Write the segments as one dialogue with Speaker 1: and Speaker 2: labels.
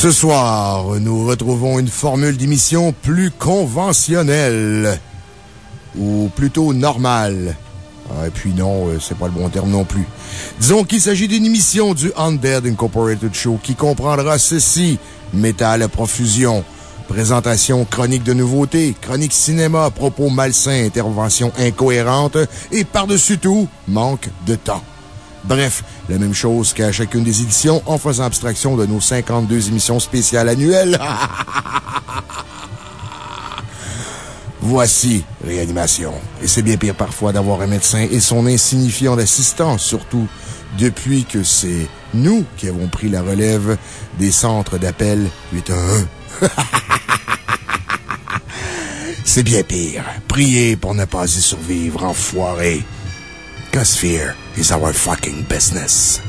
Speaker 1: Ce soir, nous retrouvons une formule d'émission plus conventionnelle. Ou plutôt normale. Ah, et puis non, euh, c'est pas le bon terme non plus. Disons qu'il s'agit d'une émission du Undead Incorporated Show qui comprendra ceci. Métal à profusion. Présentation chronique de nouveautés, chronique cinéma, propos malsains, interventions incohérentes et par-dessus tout, manque de temps. Bref, la même chose qu'à chacune des éditions en faisant abstraction de nos 52 émissions spéciales annuelles. Voici Réanimation. Et c'est bien pire parfois d'avoir un médecin et son insignifiant assistant, surtout depuis que c'est nous qui avons pris la relève des centres d'appel 811. c'est bien pire. Priez pour ne pas y survivre, enfoiré. Cause fear is our fucking business.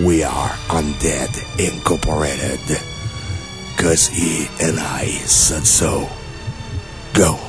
Speaker 1: We are Undead Incorporated. Cause he and I said so. Go.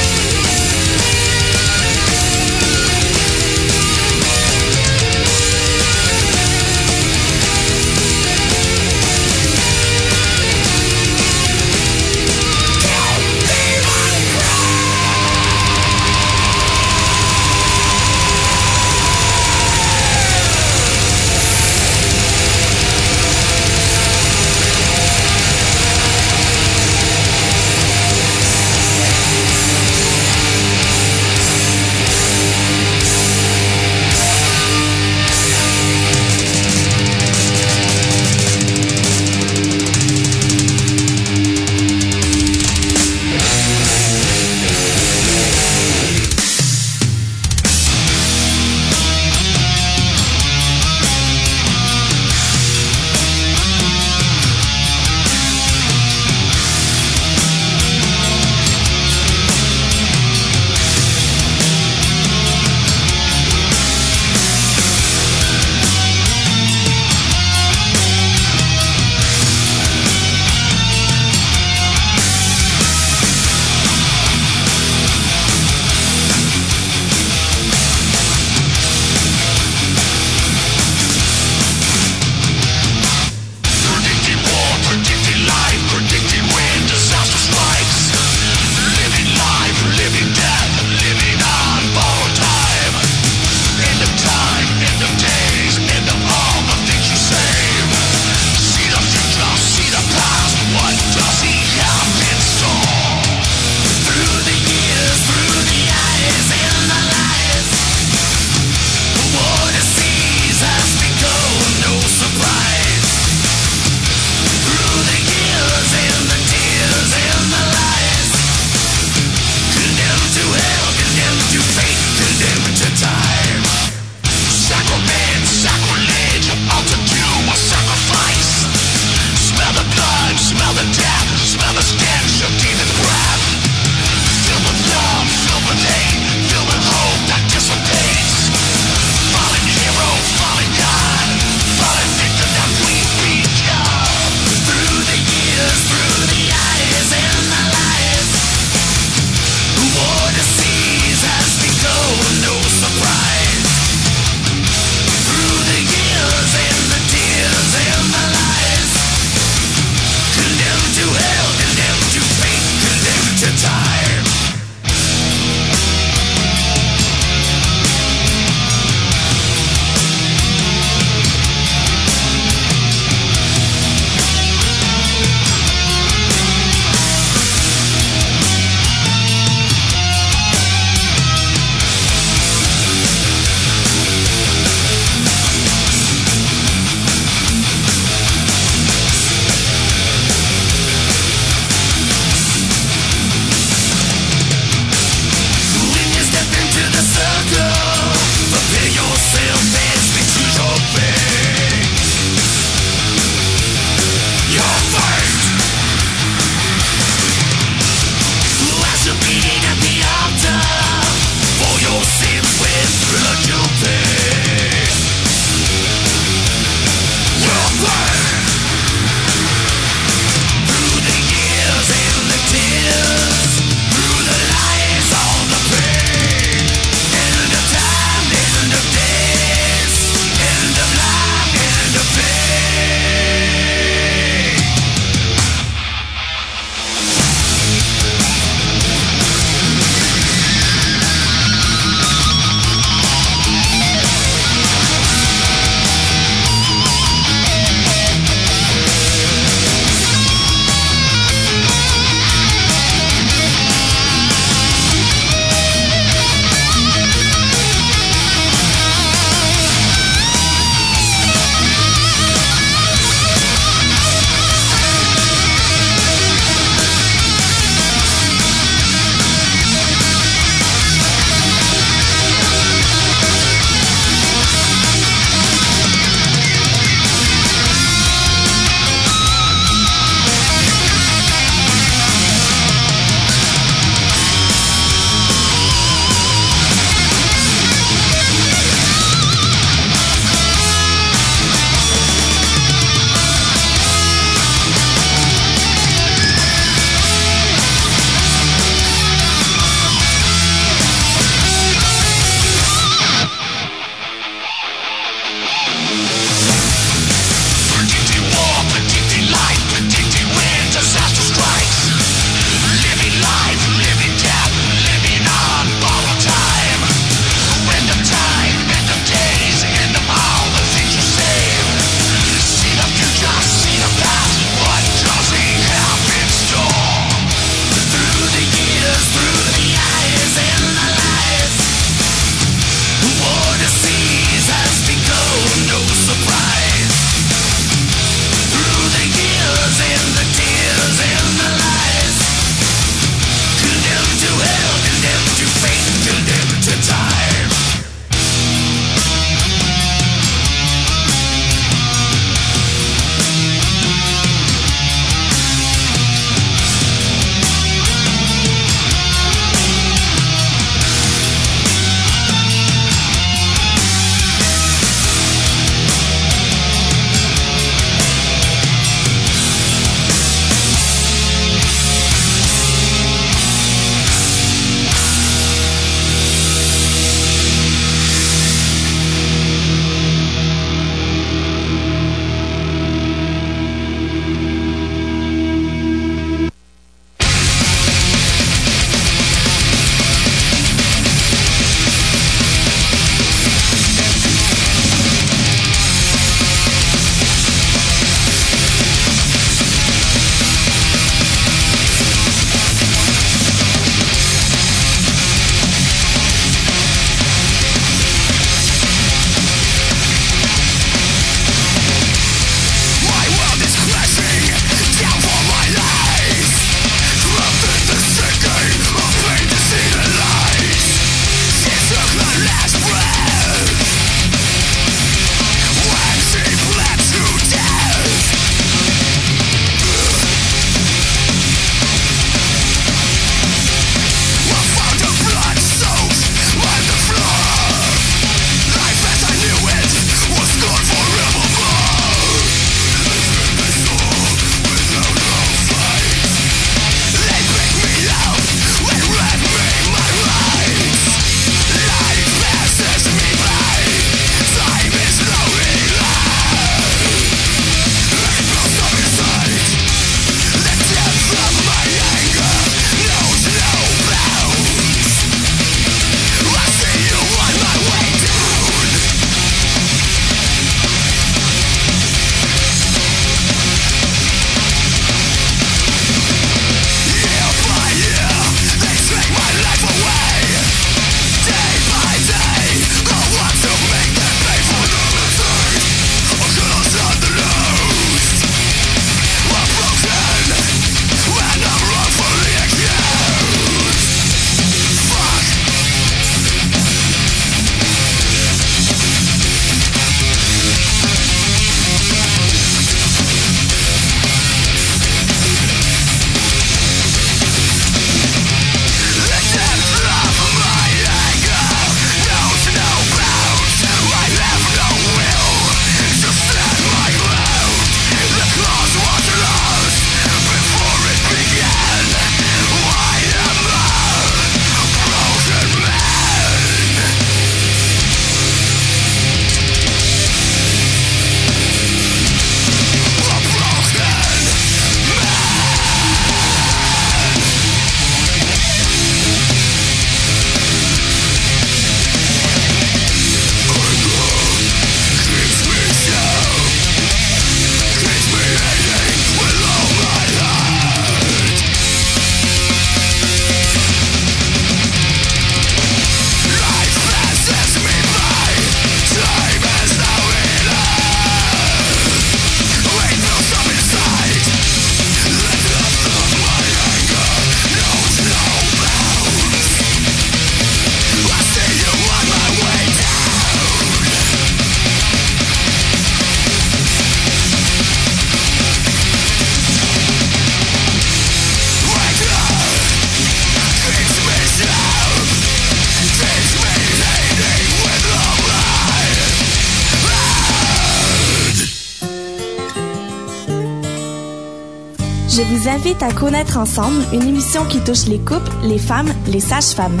Speaker 2: Invite à Connaître Ensemble, une émission qui touche les couples, les femmes, les sages-femmes.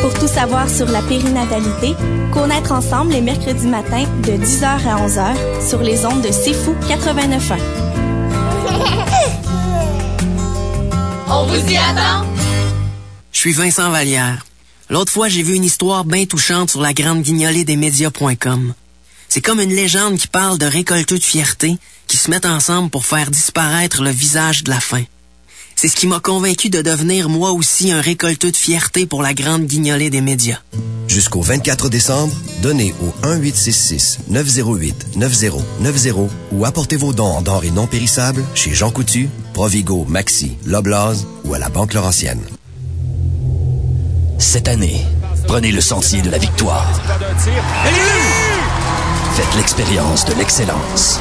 Speaker 2: Pour tout savoir sur la périnatalité, Connaître Ensemble les mercredis matins de 10h à 11h sur les ondes de C'est Fou 89.1.
Speaker 3: On vous y attend!
Speaker 4: Je suis Vincent Vallière. L'autre fois, j'ai vu une histoire bien touchante sur la grande guignolée des médias.com. C'est comme une légende qui parle de récolteux de fierté qui se mettent ensemble pour faire disparaître le visage de la faim. C'est ce qui m'a convaincu de devenir moi aussi un récolteux de fierté pour la grande guignolée des médias.
Speaker 5: Jusqu'au 24 décembre, donnez au 1-866-908-9090 ou apportez vos dons en denrées non périssables chez Jean Coutu, Provigo, Maxi, Loblaws ou à la Banque Laurentienne.
Speaker 6: Cette année, prenez le sentier de la victoire. Faites l'expérience de l'excellence.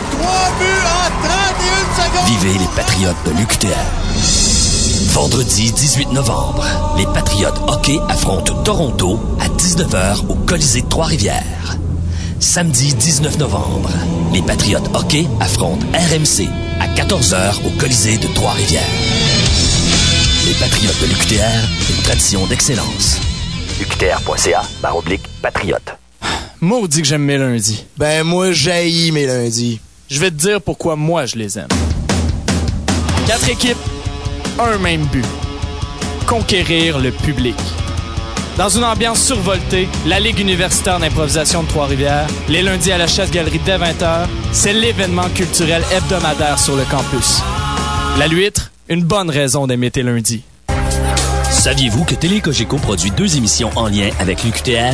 Speaker 6: Vivez les Patriotes de l'UQTR. Vendredi 18 novembre, les Patriotes hockey affrontent Toronto à 19h au Colisée de Trois-Rivières. Samedi 19 novembre, les Patriotes hockey affrontent RMC à 14h au Colisée de Trois-Rivières. Les Patriotes de l'UQTR, une tradition d'excellence. UQTR.ca, barre oblique, patriote.
Speaker 7: Maudit que j'aime mes lundis.
Speaker 8: Ben, moi, j'haïs mes lundis.
Speaker 7: Je vais te dire pourquoi moi je les aime. Quatre équipes, un même but. Conquérir le public. Dans une ambiance survoltée, la Ligue universitaire d'improvisation de Trois-Rivières, les lundis à la Chasse-Galerie dès 20h, c'est l'événement culturel hebdomadaire sur le campus. La Luître, une bonne raison d'aimer tes lundis.
Speaker 6: Saviez-vous que Télé Cogeco produit deux émissions en lien avec l'UQTR?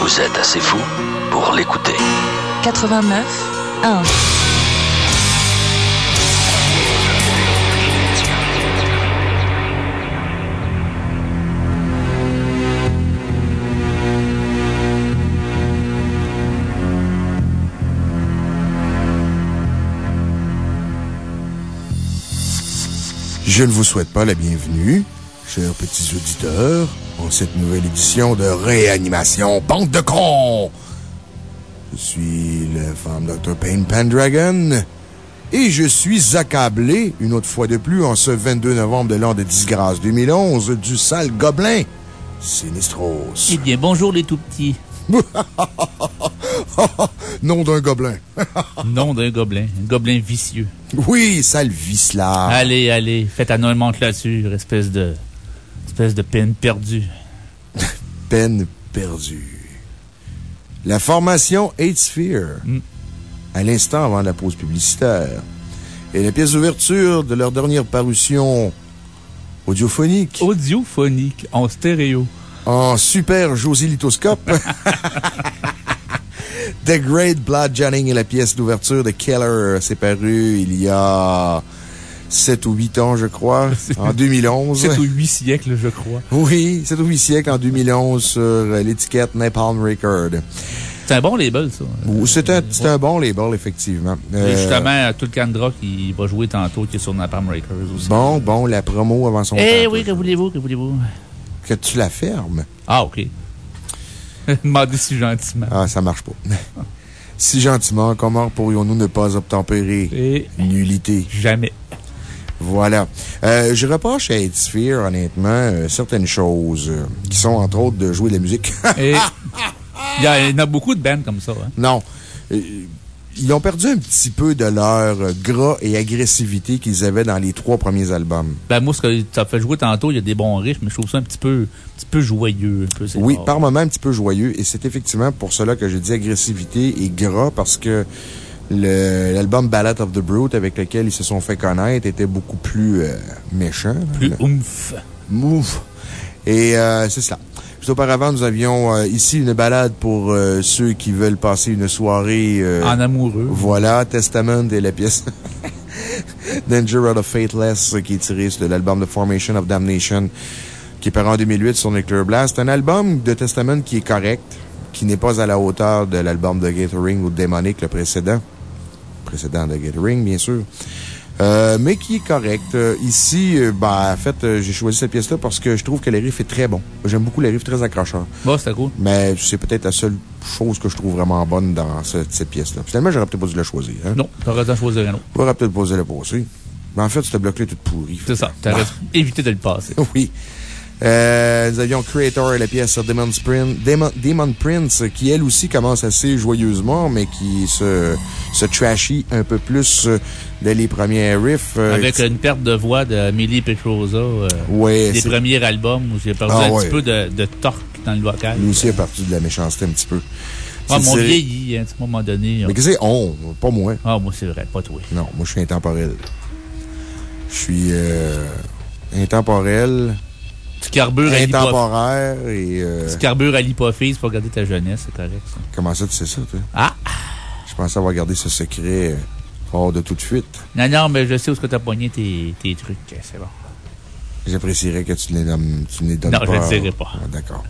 Speaker 6: Vous êtes assez fou pour l'écouter.
Speaker 9: 89 1.
Speaker 1: Je ne vous souhaite pas la bienvenue, chers petits auditeurs, en cette nouvelle édition de Réanimation Bande de cons! Je suis le femme Dr. Payne Pendragon et je suis accablé, une autre fois de plus, en ce 22 novembre de l'an de disgrâce 2011, du sale gobelin Sinistros.
Speaker 10: Eh bien, bonjour les tout petits.
Speaker 1: Nom d'un gobelin.
Speaker 10: Nom d'un gobelin. Un gobelin vicieux.
Speaker 1: Oui, sale vicelard.
Speaker 10: Allez, allez, faites un nomenclature, espèce de. Espèce de peine perdue.
Speaker 1: Peine perdue. La formation Eight Sphere, à l'instant avant la pause publicitaire, et la pièce d'ouverture de leur dernière parution audiophonique.
Speaker 10: Audiophonique, en stéréo.
Speaker 1: En super josilithoscope. The Great Blood Jennings est la pièce d'ouverture de Keller. C'est paru il y a 7 ou 8 ans, je crois, en 2011.
Speaker 10: 7 ou 8 siècles, je crois.
Speaker 1: Oui, 7 ou 8 siècles en 2011 sur l'étiquette Napalm Record.
Speaker 10: C'est un bon label, ça.
Speaker 1: C'est un, un, bon label, effectivement.
Speaker 10: Euh, justement, tout le Candra qui va jouer tantôt, qui est sur Napalm Records aussi.
Speaker 1: Bon, bon, la promo avant son
Speaker 10: Eh oui, que voulez-vous, que voulez-vous?
Speaker 1: Que tu la fermes.
Speaker 10: Ah, OK. Demandez si gentiment.
Speaker 1: Ah, ça marche pas. si gentiment, comment pourrions-nous ne pas obtempérer
Speaker 10: Et
Speaker 1: nullité?
Speaker 10: Jamais.
Speaker 1: Voilà. Euh, je reproche à Sphere, honnêtement, euh, certaines choses euh, qui sont, entre autres, de jouer de la musique.
Speaker 10: Il y, en a beaucoup de bands comme ça. Hein?
Speaker 1: Non. Ils ont perdu un petit peu de leur gras et agressivité qu'ils avaient dans les trois premiers albums.
Speaker 10: Ben, moi, ce que tu as fait jouer tantôt, il y a des bons riffs, mais je trouve ça un petit peu, un petit peu joyeux. Un peu,
Speaker 1: oui, rare. par moments, un petit peu joyeux. Et c'est effectivement pour cela que je dis agressivité et gras, parce que l'album Ballad of the Brute, avec lequel ils se sont fait connaître, était beaucoup plus euh, méchant.
Speaker 10: Plus oomph.
Speaker 1: Mouf. Et euh, c'est ça. Juste auparavant, nous avions euh, ici une balade pour euh, ceux qui veulent passer une soirée. euh,
Speaker 10: En amoureux.
Speaker 1: Voilà, Testament et la pièce Danger of the Faithless, qui est tiré de l'album The Formation of Damnation, qui est paru en 2008 sur Nuclear Blast. Un album de Testament qui est correct, qui n'est pas à la hauteur de l'album de Gathering ou de Demonic, le précédent. Précédent de Gathering, bien sûr. Euh, mais qui est correct. Euh, ici, euh, ben, en fait, j'ai choisi cette pièce-là parce que je trouve que le riff est très bon. J'aime beaucoup les riffs très accrocheurs.
Speaker 10: Bon, c'était cool.
Speaker 1: Mais c'est peut-être la seule chose que je trouve vraiment bonne dans ce- cette pièce-là. Finalement, j'aurais peut-être pas dû la choisir. Hein?
Speaker 10: Non, t'aurais dû en choisir un autre.
Speaker 1: J'aurais peut-être pas dû la passer. Mais en fait, ce bloc-là est tout pourri.
Speaker 10: C'est ça. T'aurais évité de le passer.
Speaker 1: Oui. Euh, nous avions Creator et la pièce Demon, Prince, Demon, Demon Prince, qui elle aussi commence assez joyeusement, mais qui se, se trashy un peu plus euh, dès les premiers riffs. euh,
Speaker 10: Avec une perte de voix de Millie Petrosa. euh,
Speaker 1: Ouais, c'est-
Speaker 10: premiers albums où j'ai perdu
Speaker 1: Ah,
Speaker 10: un
Speaker 1: ouais.
Speaker 10: petit peu de, de torque dans le vocal.
Speaker 1: Lui aussi est parti de la méchanceté un petit peu.
Speaker 10: Ah, mon vieilli, hein, à un moment donné.
Speaker 1: Mais qu'est-ce que c'est? On, pas moi.
Speaker 10: Ah, moi, c'est vrai, pas toi.
Speaker 1: Non, moi, je suis intemporel. Je suis euh, intemporel.
Speaker 10: Tu carbures à l'hypophyse.
Speaker 1: Intemporaire et. euh,
Speaker 10: Tu carbures à l'hypophyse pour garder ta jeunesse, c'est correct, ça.
Speaker 1: Comment ça, tu sais ça, toi?
Speaker 10: Ah!
Speaker 1: Je pensais avoir gardé ce secret euh, hors de toute fuite.
Speaker 10: Non, non, mais je sais où est-ce que t'as pogné tes, tes trucs, c'est bon.
Speaker 1: J'apprécierais que tu ne les donnes, tu ne les donnes
Speaker 10: Non,
Speaker 1: pas.
Speaker 10: je ne le dirai pas.
Speaker 1: Ah, D'accord.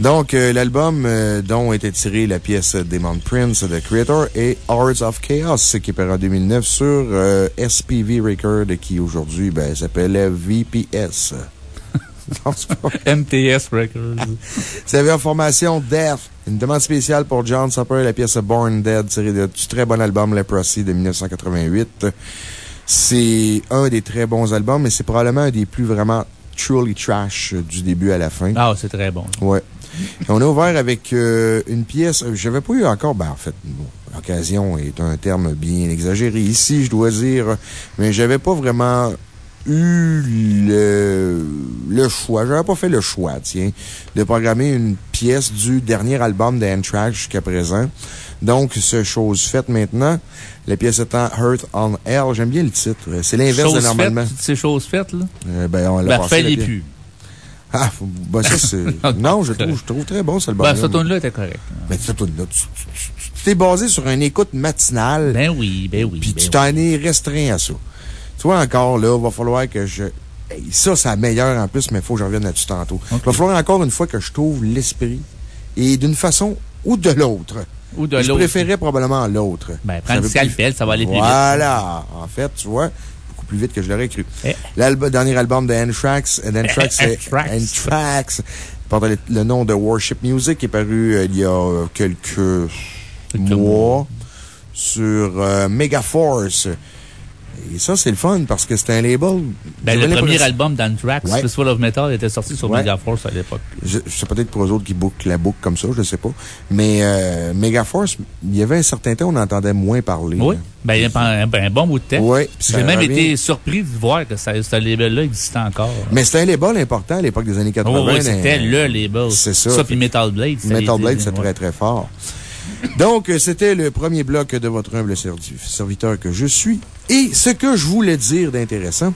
Speaker 1: Donc, euh, l'album euh, dont était tirée la pièce Demon Prince de Creator est Hearts of Chaos, qui est paru en 2009 sur euh, SPV Record, qui aujourd'hui ben, s'appelle VPS. Non, c'est pas-
Speaker 10: MTS Records.
Speaker 1: C'est avait en formation Death. Une demande spéciale pour John Supper, la pièce Born Dead, tirée de du très bon album Leprosy de 1988. C'est un des très bons albums, mais c'est probablement un des plus vraiment truly trash du début à la fin.
Speaker 10: Ah, c'est très bon.
Speaker 1: Ouais. Et on a ouvert avec euh, une pièce. euh, J'avais pas eu encore, ben, en fait, bon, l'occasion est un terme bien exagéré ici, je dois dire, mais j'avais pas vraiment eu le, le choix. J'avais pas fait le choix, tiens, de programmer une pièce du dernier album d'Anthrax jusqu'à présent. Donc, c'est chose faite maintenant. La pièce étant Earth on Hell. J'aime bien le titre. C'est l'inverse de normalement.
Speaker 10: c'est chose faite, là?
Speaker 1: Euh, ben, on l'a
Speaker 10: Ben, fais-les
Speaker 1: pièce.
Speaker 10: plus.
Speaker 1: Ah, ben ça, c'est. non, je trouve, je trouve très bon, ce album.
Speaker 10: Ben, cette tune-là était correcte.
Speaker 1: Ben, cette tune-là, tu tu- tu- tu t'es basé sur une écoute matinale.
Speaker 10: Ben oui, ben oui.
Speaker 1: Puis
Speaker 10: ben
Speaker 1: tu t'en es restreint à ça. Tu vois, encore là, va falloir que je. Hey, ça, c'est la meilleure en plus, mais il faut que je revienne là-dessus tantôt. Il va falloir encore une fois que je trouve l'esprit. Et d'une façon ou de l'autre.
Speaker 10: Ou de
Speaker 1: Je
Speaker 10: l'autre.
Speaker 1: préférais probablement l'autre.
Speaker 10: Ben, prends le scalpel, ça va aller plus vite.
Speaker 1: Voilà. En fait, tu vois, beaucoup plus vite que je l'aurais cru.
Speaker 10: Eh.
Speaker 1: L'album, dernier album de Anthrax,
Speaker 10: Anthrax.
Speaker 1: Anthrax, porte le, le nom de Worship Music, qui est paru euh, il y a euh, quelques, mois sur euh, Megaforce. Et ça, c'est le fun parce que c'est un label.
Speaker 10: Ben, le premier album d'Anthrax,
Speaker 1: Ouais.
Speaker 10: Fistful of Metal, était sorti sur
Speaker 1: Ouais.
Speaker 10: Megaforce à l'époque.
Speaker 1: Je, c'est peut-être pour eux autres qui bookent la boucle comme ça, je sais pas. Mais euh, Megaforce, il y avait un certain temps, on entendait moins parler.
Speaker 10: Oui. Ben, il y a un, un bon bout de temps.
Speaker 1: Ça
Speaker 10: J'ai même
Speaker 1: revient.
Speaker 10: été surpris de voir que ça- ce label-là existait encore.
Speaker 1: Mais c'était un label important à l'époque des années 80.
Speaker 10: Oh, oui, c'était
Speaker 1: dans-
Speaker 10: le label.
Speaker 1: C'est ça.
Speaker 10: Ça, puis Metal Blade.
Speaker 1: Metal Blade, c'est
Speaker 10: ouais.
Speaker 1: très, très fort. Donc, c'était le premier bloc de votre humble servi- serviteur que je suis. Et ce que je voulais dire d'intéressant,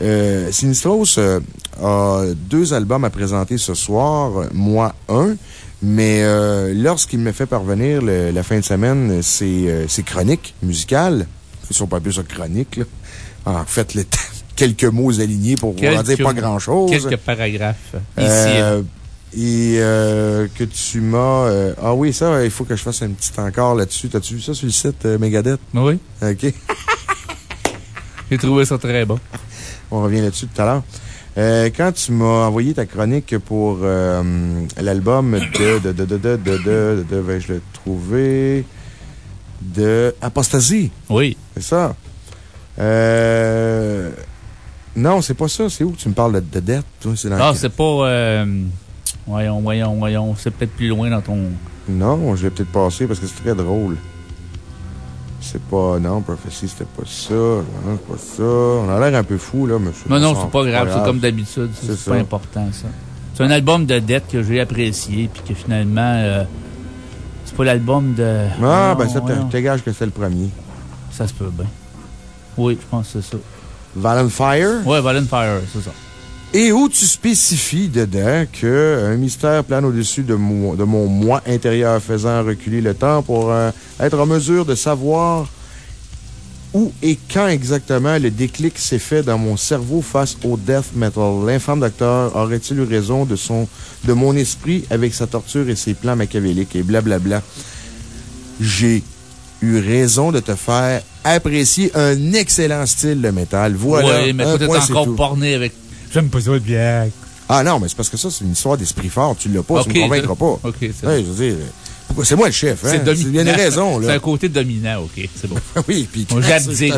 Speaker 1: euh, Sinistros euh, a deux albums à présenter ce soir, moi un, mais euh, lorsqu'il me fait parvenir le- la fin de semaine ses, ses chroniques musicales, ils sont pas plus ça chroniques, là. En fait, le quelques mots alignés pour en dire pas grand-chose.
Speaker 10: Quelques paragraphes. Ici.
Speaker 1: Et euh, que tu m'as... euh, ah oui, ça, il faut que je fasse un petit encore là-dessus. T'as-tu vu ça sur le site euh, Megadeth?
Speaker 10: Oui.
Speaker 1: OK.
Speaker 10: J'ai trouvé ça très bon.
Speaker 1: On revient là-dessus tout à l'heure. Euh, quand tu m'as envoyé ta chronique pour euh, l'album de, de, de, de, de, de, de, de, vais-je le trouver? De Apostasie.
Speaker 10: Oui.
Speaker 1: C'est ça. Euh, non, c'est pas ça. C'est où que tu me parles de, de dette, toi? C'est dans
Speaker 10: Ah,
Speaker 1: quel-
Speaker 10: c'est pas. euh, voyons, voyons, voyons. C'est peut-être plus loin dans ton.
Speaker 1: Non, je l'ai peut-être passé parce que c'est très drôle. C'est pas. Non, Prophecy, c'était pas ça. Non, c'est pas ça. On a l'air un peu fou, là, monsieur.
Speaker 10: Non, non, c'est pas grave. C'est comme d'habitude.
Speaker 1: C'est
Speaker 10: pas important, ça. C'est un album de dette que j'ai apprécié, puis que finalement. euh, c'est pas l'album de.
Speaker 1: Ah,
Speaker 10: Non,
Speaker 1: ben ça,
Speaker 10: voyons.
Speaker 1: je te gage que c'est le premier.
Speaker 10: Ça se peut bien. Oui, je pense que c'est ça.
Speaker 1: Valen Fire?
Speaker 10: Ouais, Valen Fire, c'est ça.
Speaker 1: Et où tu spécifies dedans que un mystère plane au-dessus de, mon- de mon moi intérieur faisant reculer le temps pour euh, être en mesure de savoir où et quand exactement le déclic s'est fait dans mon cerveau face au death metal? L'infâme docteur aurait-il eu raison de, son, de mon esprit avec sa torture et ses plans machiavéliques et blablabla? J'ai eu raison de te faire apprécier un excellent style de métal. Voilà.
Speaker 10: Ouais, mais
Speaker 1: c'est
Speaker 10: encore borné avec. J'aime pas ça, le black.
Speaker 1: Ah non, mais c'est parce que ça, c'est une histoire d'esprit fort. Tu l'as pas, tu me convaincras pas.
Speaker 10: ok, c'est
Speaker 1: Ouais, je veux dire, c'est moi le chef, hein?
Speaker 10: C'est dominant.
Speaker 1: Tu bien des raisons,
Speaker 10: C'est un côté dominant, OK, c'est bon.
Speaker 1: oui, puis justement,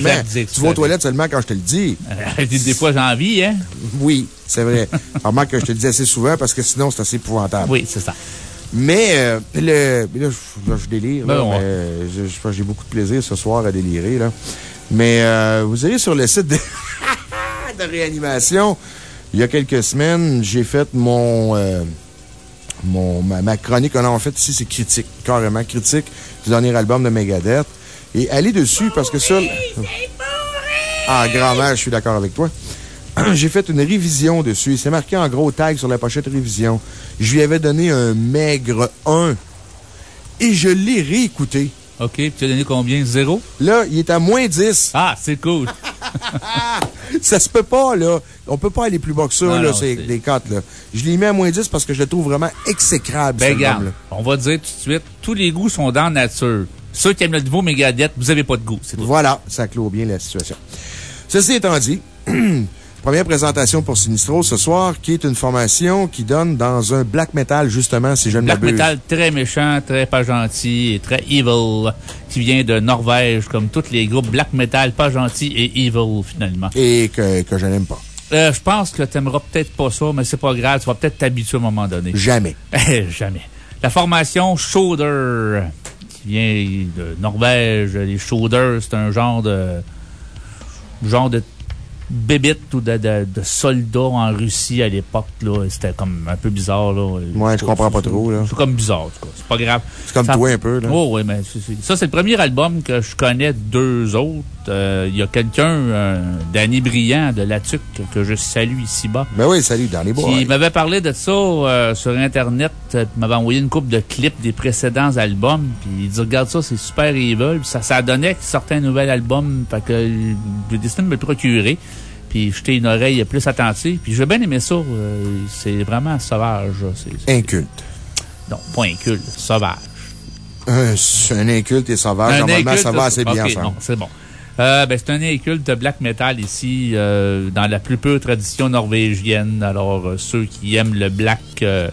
Speaker 10: j'abdique,
Speaker 1: Tu vas aux toilettes seulement quand je te le dis.
Speaker 10: Euh, des, fois, j'ai envie, hein?
Speaker 1: Oui, c'est vrai. Remarque que je te le dis assez souvent parce que sinon, c'est assez épouvantable.
Speaker 10: Oui, c'est ça.
Speaker 1: Mais, euh, le, là, je, là, je délire,
Speaker 10: Ben,
Speaker 1: je- j'ai beaucoup de plaisir ce soir à délirer, là. Mais, euh, vous irez sur le site de, de réanimation. Il y a quelques semaines, j'ai fait mon, euh, mon, ma, ma chronique. En fait, ici, c'est critique, carrément critique du dernier album de Megadeth. Et allez dessus parce que ça. Ah, grand-mère, je suis d'accord avec toi. J'ai fait une révision dessus. C'est marqué en gros tag sur la pochette révision. Je lui avais donné un maigre 1 et je l'ai réécouté.
Speaker 10: OK, puis tu as donné combien? Zéro?
Speaker 1: Là, il est à moins 10.
Speaker 10: Ah, c'est cool.
Speaker 1: ça se peut pas, là. On peut pas aller plus bas que ça,
Speaker 10: Non,
Speaker 1: là, c'est des cotes, là. Je l'ai mis à moins 10 parce que je le trouve vraiment exécrable,
Speaker 10: Ben, regarde, on va dire tout de suite, tous les goûts sont dans la nature. Ceux qui aiment le nouveau Megadeth, vous avez pas de goût, c'est tout.
Speaker 1: Voilà, ça clôt bien la situation. Ceci étant dit, première présentation pour Sinistro ce soir, qui est une formation qui donne dans un black metal, justement, si je ne
Speaker 10: Black metal très méchant, très pas gentil et très evil, qui vient de Norvège, comme tous les groupes black metal pas gentil et evil, finalement.
Speaker 1: Et que, que je n'aime pas.
Speaker 10: Euh, je pense que t'aimeras peut-être pas ça, mais c'est pas grave, tu vas peut-être t'habituer à un moment donné.
Speaker 1: Jamais.
Speaker 10: Jamais. La formation Shoulder, qui vient de Norvège. Les Shoulder, c'est un genre de. genre de bébite ou de, de, de soldats en Russie à l'époque. là. C'était comme un peu bizarre. Là.
Speaker 1: Ouais, je comprends pas trop, là.
Speaker 10: C'est comme bizarre, en tout cas. C'est pas grave.
Speaker 1: C'est comme
Speaker 10: Ça-
Speaker 1: toi un peu, là.
Speaker 10: Oh, oui, mais c'est- c'est- ça, c'est le premier album que je connais d'eux autres. Euh, Il y a quelqu'un, euh, Danny Briand de La Tuque, que je salue ici-bas.
Speaker 1: Ben oui, salut, les bois.
Speaker 10: Qui m'avait parlé de ça euh, sur Internet. euh, puis m'avait envoyé une coupe de clips des précédents albums. Puis il dit Regarde ça, c'est super evil. Puis ça, ça donnait qu'il sortait un nouvel album. Fait que j'ai décidé de me le procurer. Puis jeter une oreille plus attentive. Puis j'ai bien aimé ça. euh, c'est vraiment sauvage. c'est-
Speaker 1: Inculte.
Speaker 10: Non, pas inculte, sauvage.
Speaker 1: Un, c'est un inculte et sauvage.
Speaker 10: Un
Speaker 1: Normalement,
Speaker 10: inculte,
Speaker 1: ça va assez bien
Speaker 10: ok,
Speaker 1: ensemble.
Speaker 10: c'est bon. Euh, ben, c'est un inculte de black metal ici, euh, dans la plus pure tradition norvégienne. Alors, euh, ceux qui aiment le black euh,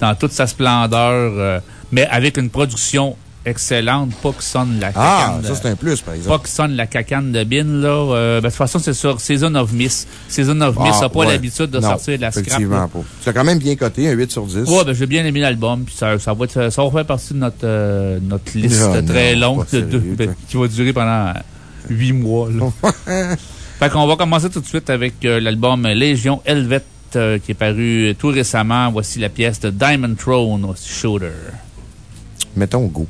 Speaker 10: dans toute sa splendeur, euh, mais avec une production excellente, pas que sonne la
Speaker 1: Ah,
Speaker 10: cacane.
Speaker 1: ça, c'est un plus, par exemple.
Speaker 10: Pas que sonne la cacane de bin, là. Euh, ben, de toute façon, c'est sur Season of Miss. Season of Miss
Speaker 1: Ah,
Speaker 10: n'a pas
Speaker 1: ouais.
Speaker 10: l'habitude de
Speaker 1: Non,
Speaker 10: sortir de la scrap.
Speaker 1: Effectivement pas. As quand même bien coté, un 8 sur 10.
Speaker 10: Ouais, ben, j'ai bien aimé l'album, puis ça, ça, va être- ça va faire partie de notre, euh, notre liste
Speaker 1: Non,
Speaker 10: très
Speaker 1: non,
Speaker 10: longue
Speaker 1: pas
Speaker 10: de- ben, qui va durer pendant huit mois. Là. fait qu'on va commencer tout de suite avec euh, l'album Légion Helvet qui est paru tout récemment. Voici la pièce de Diamond Throne Shooter.
Speaker 1: Mettons go.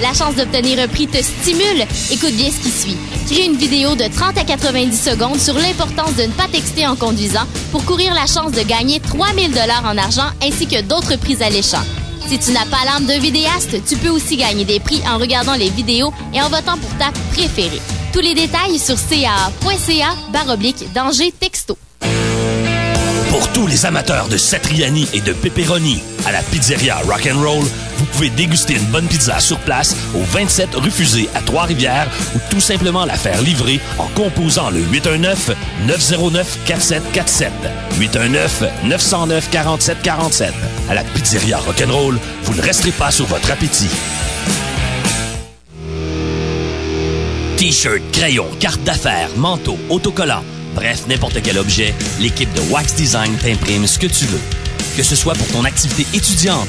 Speaker 11: La chance d'obtenir un prix te stimule? Écoute bien ce qui suit. Crée une vidéo de 30 à 90 secondes sur l'importance de ne pas texter en conduisant pour courir la chance de gagner 3000 dollars en argent ainsi que d'autres prix alléchants. Si tu n'as pas l'âme d'un vidéaste, tu peux aussi gagner des prix en regardant les vidéos et en votant pour ta préférée. Tous les détails sur caa.ca baroblique danger texto.
Speaker 6: Pour tous les amateurs de Satriani et de pepperoni, à la pizzeria Rock'n'Roll, pouvez déguster une bonne pizza sur place au 27 rue Fusée à Trois-Rivières ou tout simplement la faire livrer en composant le 819-909-4747. 819-909-4747. À la pizzeria Rock'n'Roll, vous ne resterez pas sur votre appétit. T-shirt, crayon, carte d'affaires, manteau, autocollant, bref, n'importe quel objet, l'équipe de Wax Design t'imprime ce que tu veux. Que ce soit pour ton activité étudiante,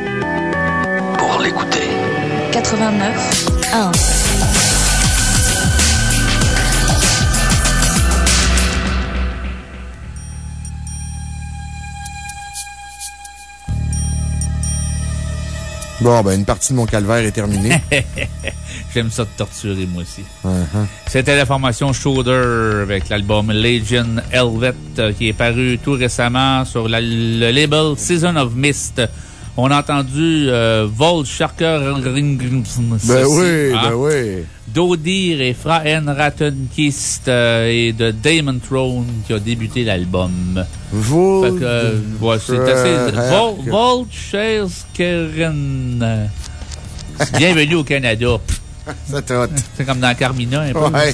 Speaker 12: l'écouter.
Speaker 9: 89 1.
Speaker 1: Bon, ben, une partie de mon calvaire est terminée.
Speaker 10: J'aime ça de torturer, moi aussi.
Speaker 1: Uh-huh.
Speaker 10: C'était la formation Shoulder avec l'album Legion Helvet euh, qui est paru tout récemment sur la- le label Season of Mist. On a entendu euh, Volt Sharker Ring.
Speaker 1: Ben oui, ben oui.
Speaker 10: Dodir et Fraen Rattenkist euh, et de Damon Throne qui a débuté l'album.
Speaker 1: Vol-
Speaker 10: que, euh, ouais, c'est assez. Vol, Volt. Bienvenue au Canada.
Speaker 1: Ça trotte.
Speaker 10: C'est comme dans Carmina un peu.
Speaker 1: Ouais.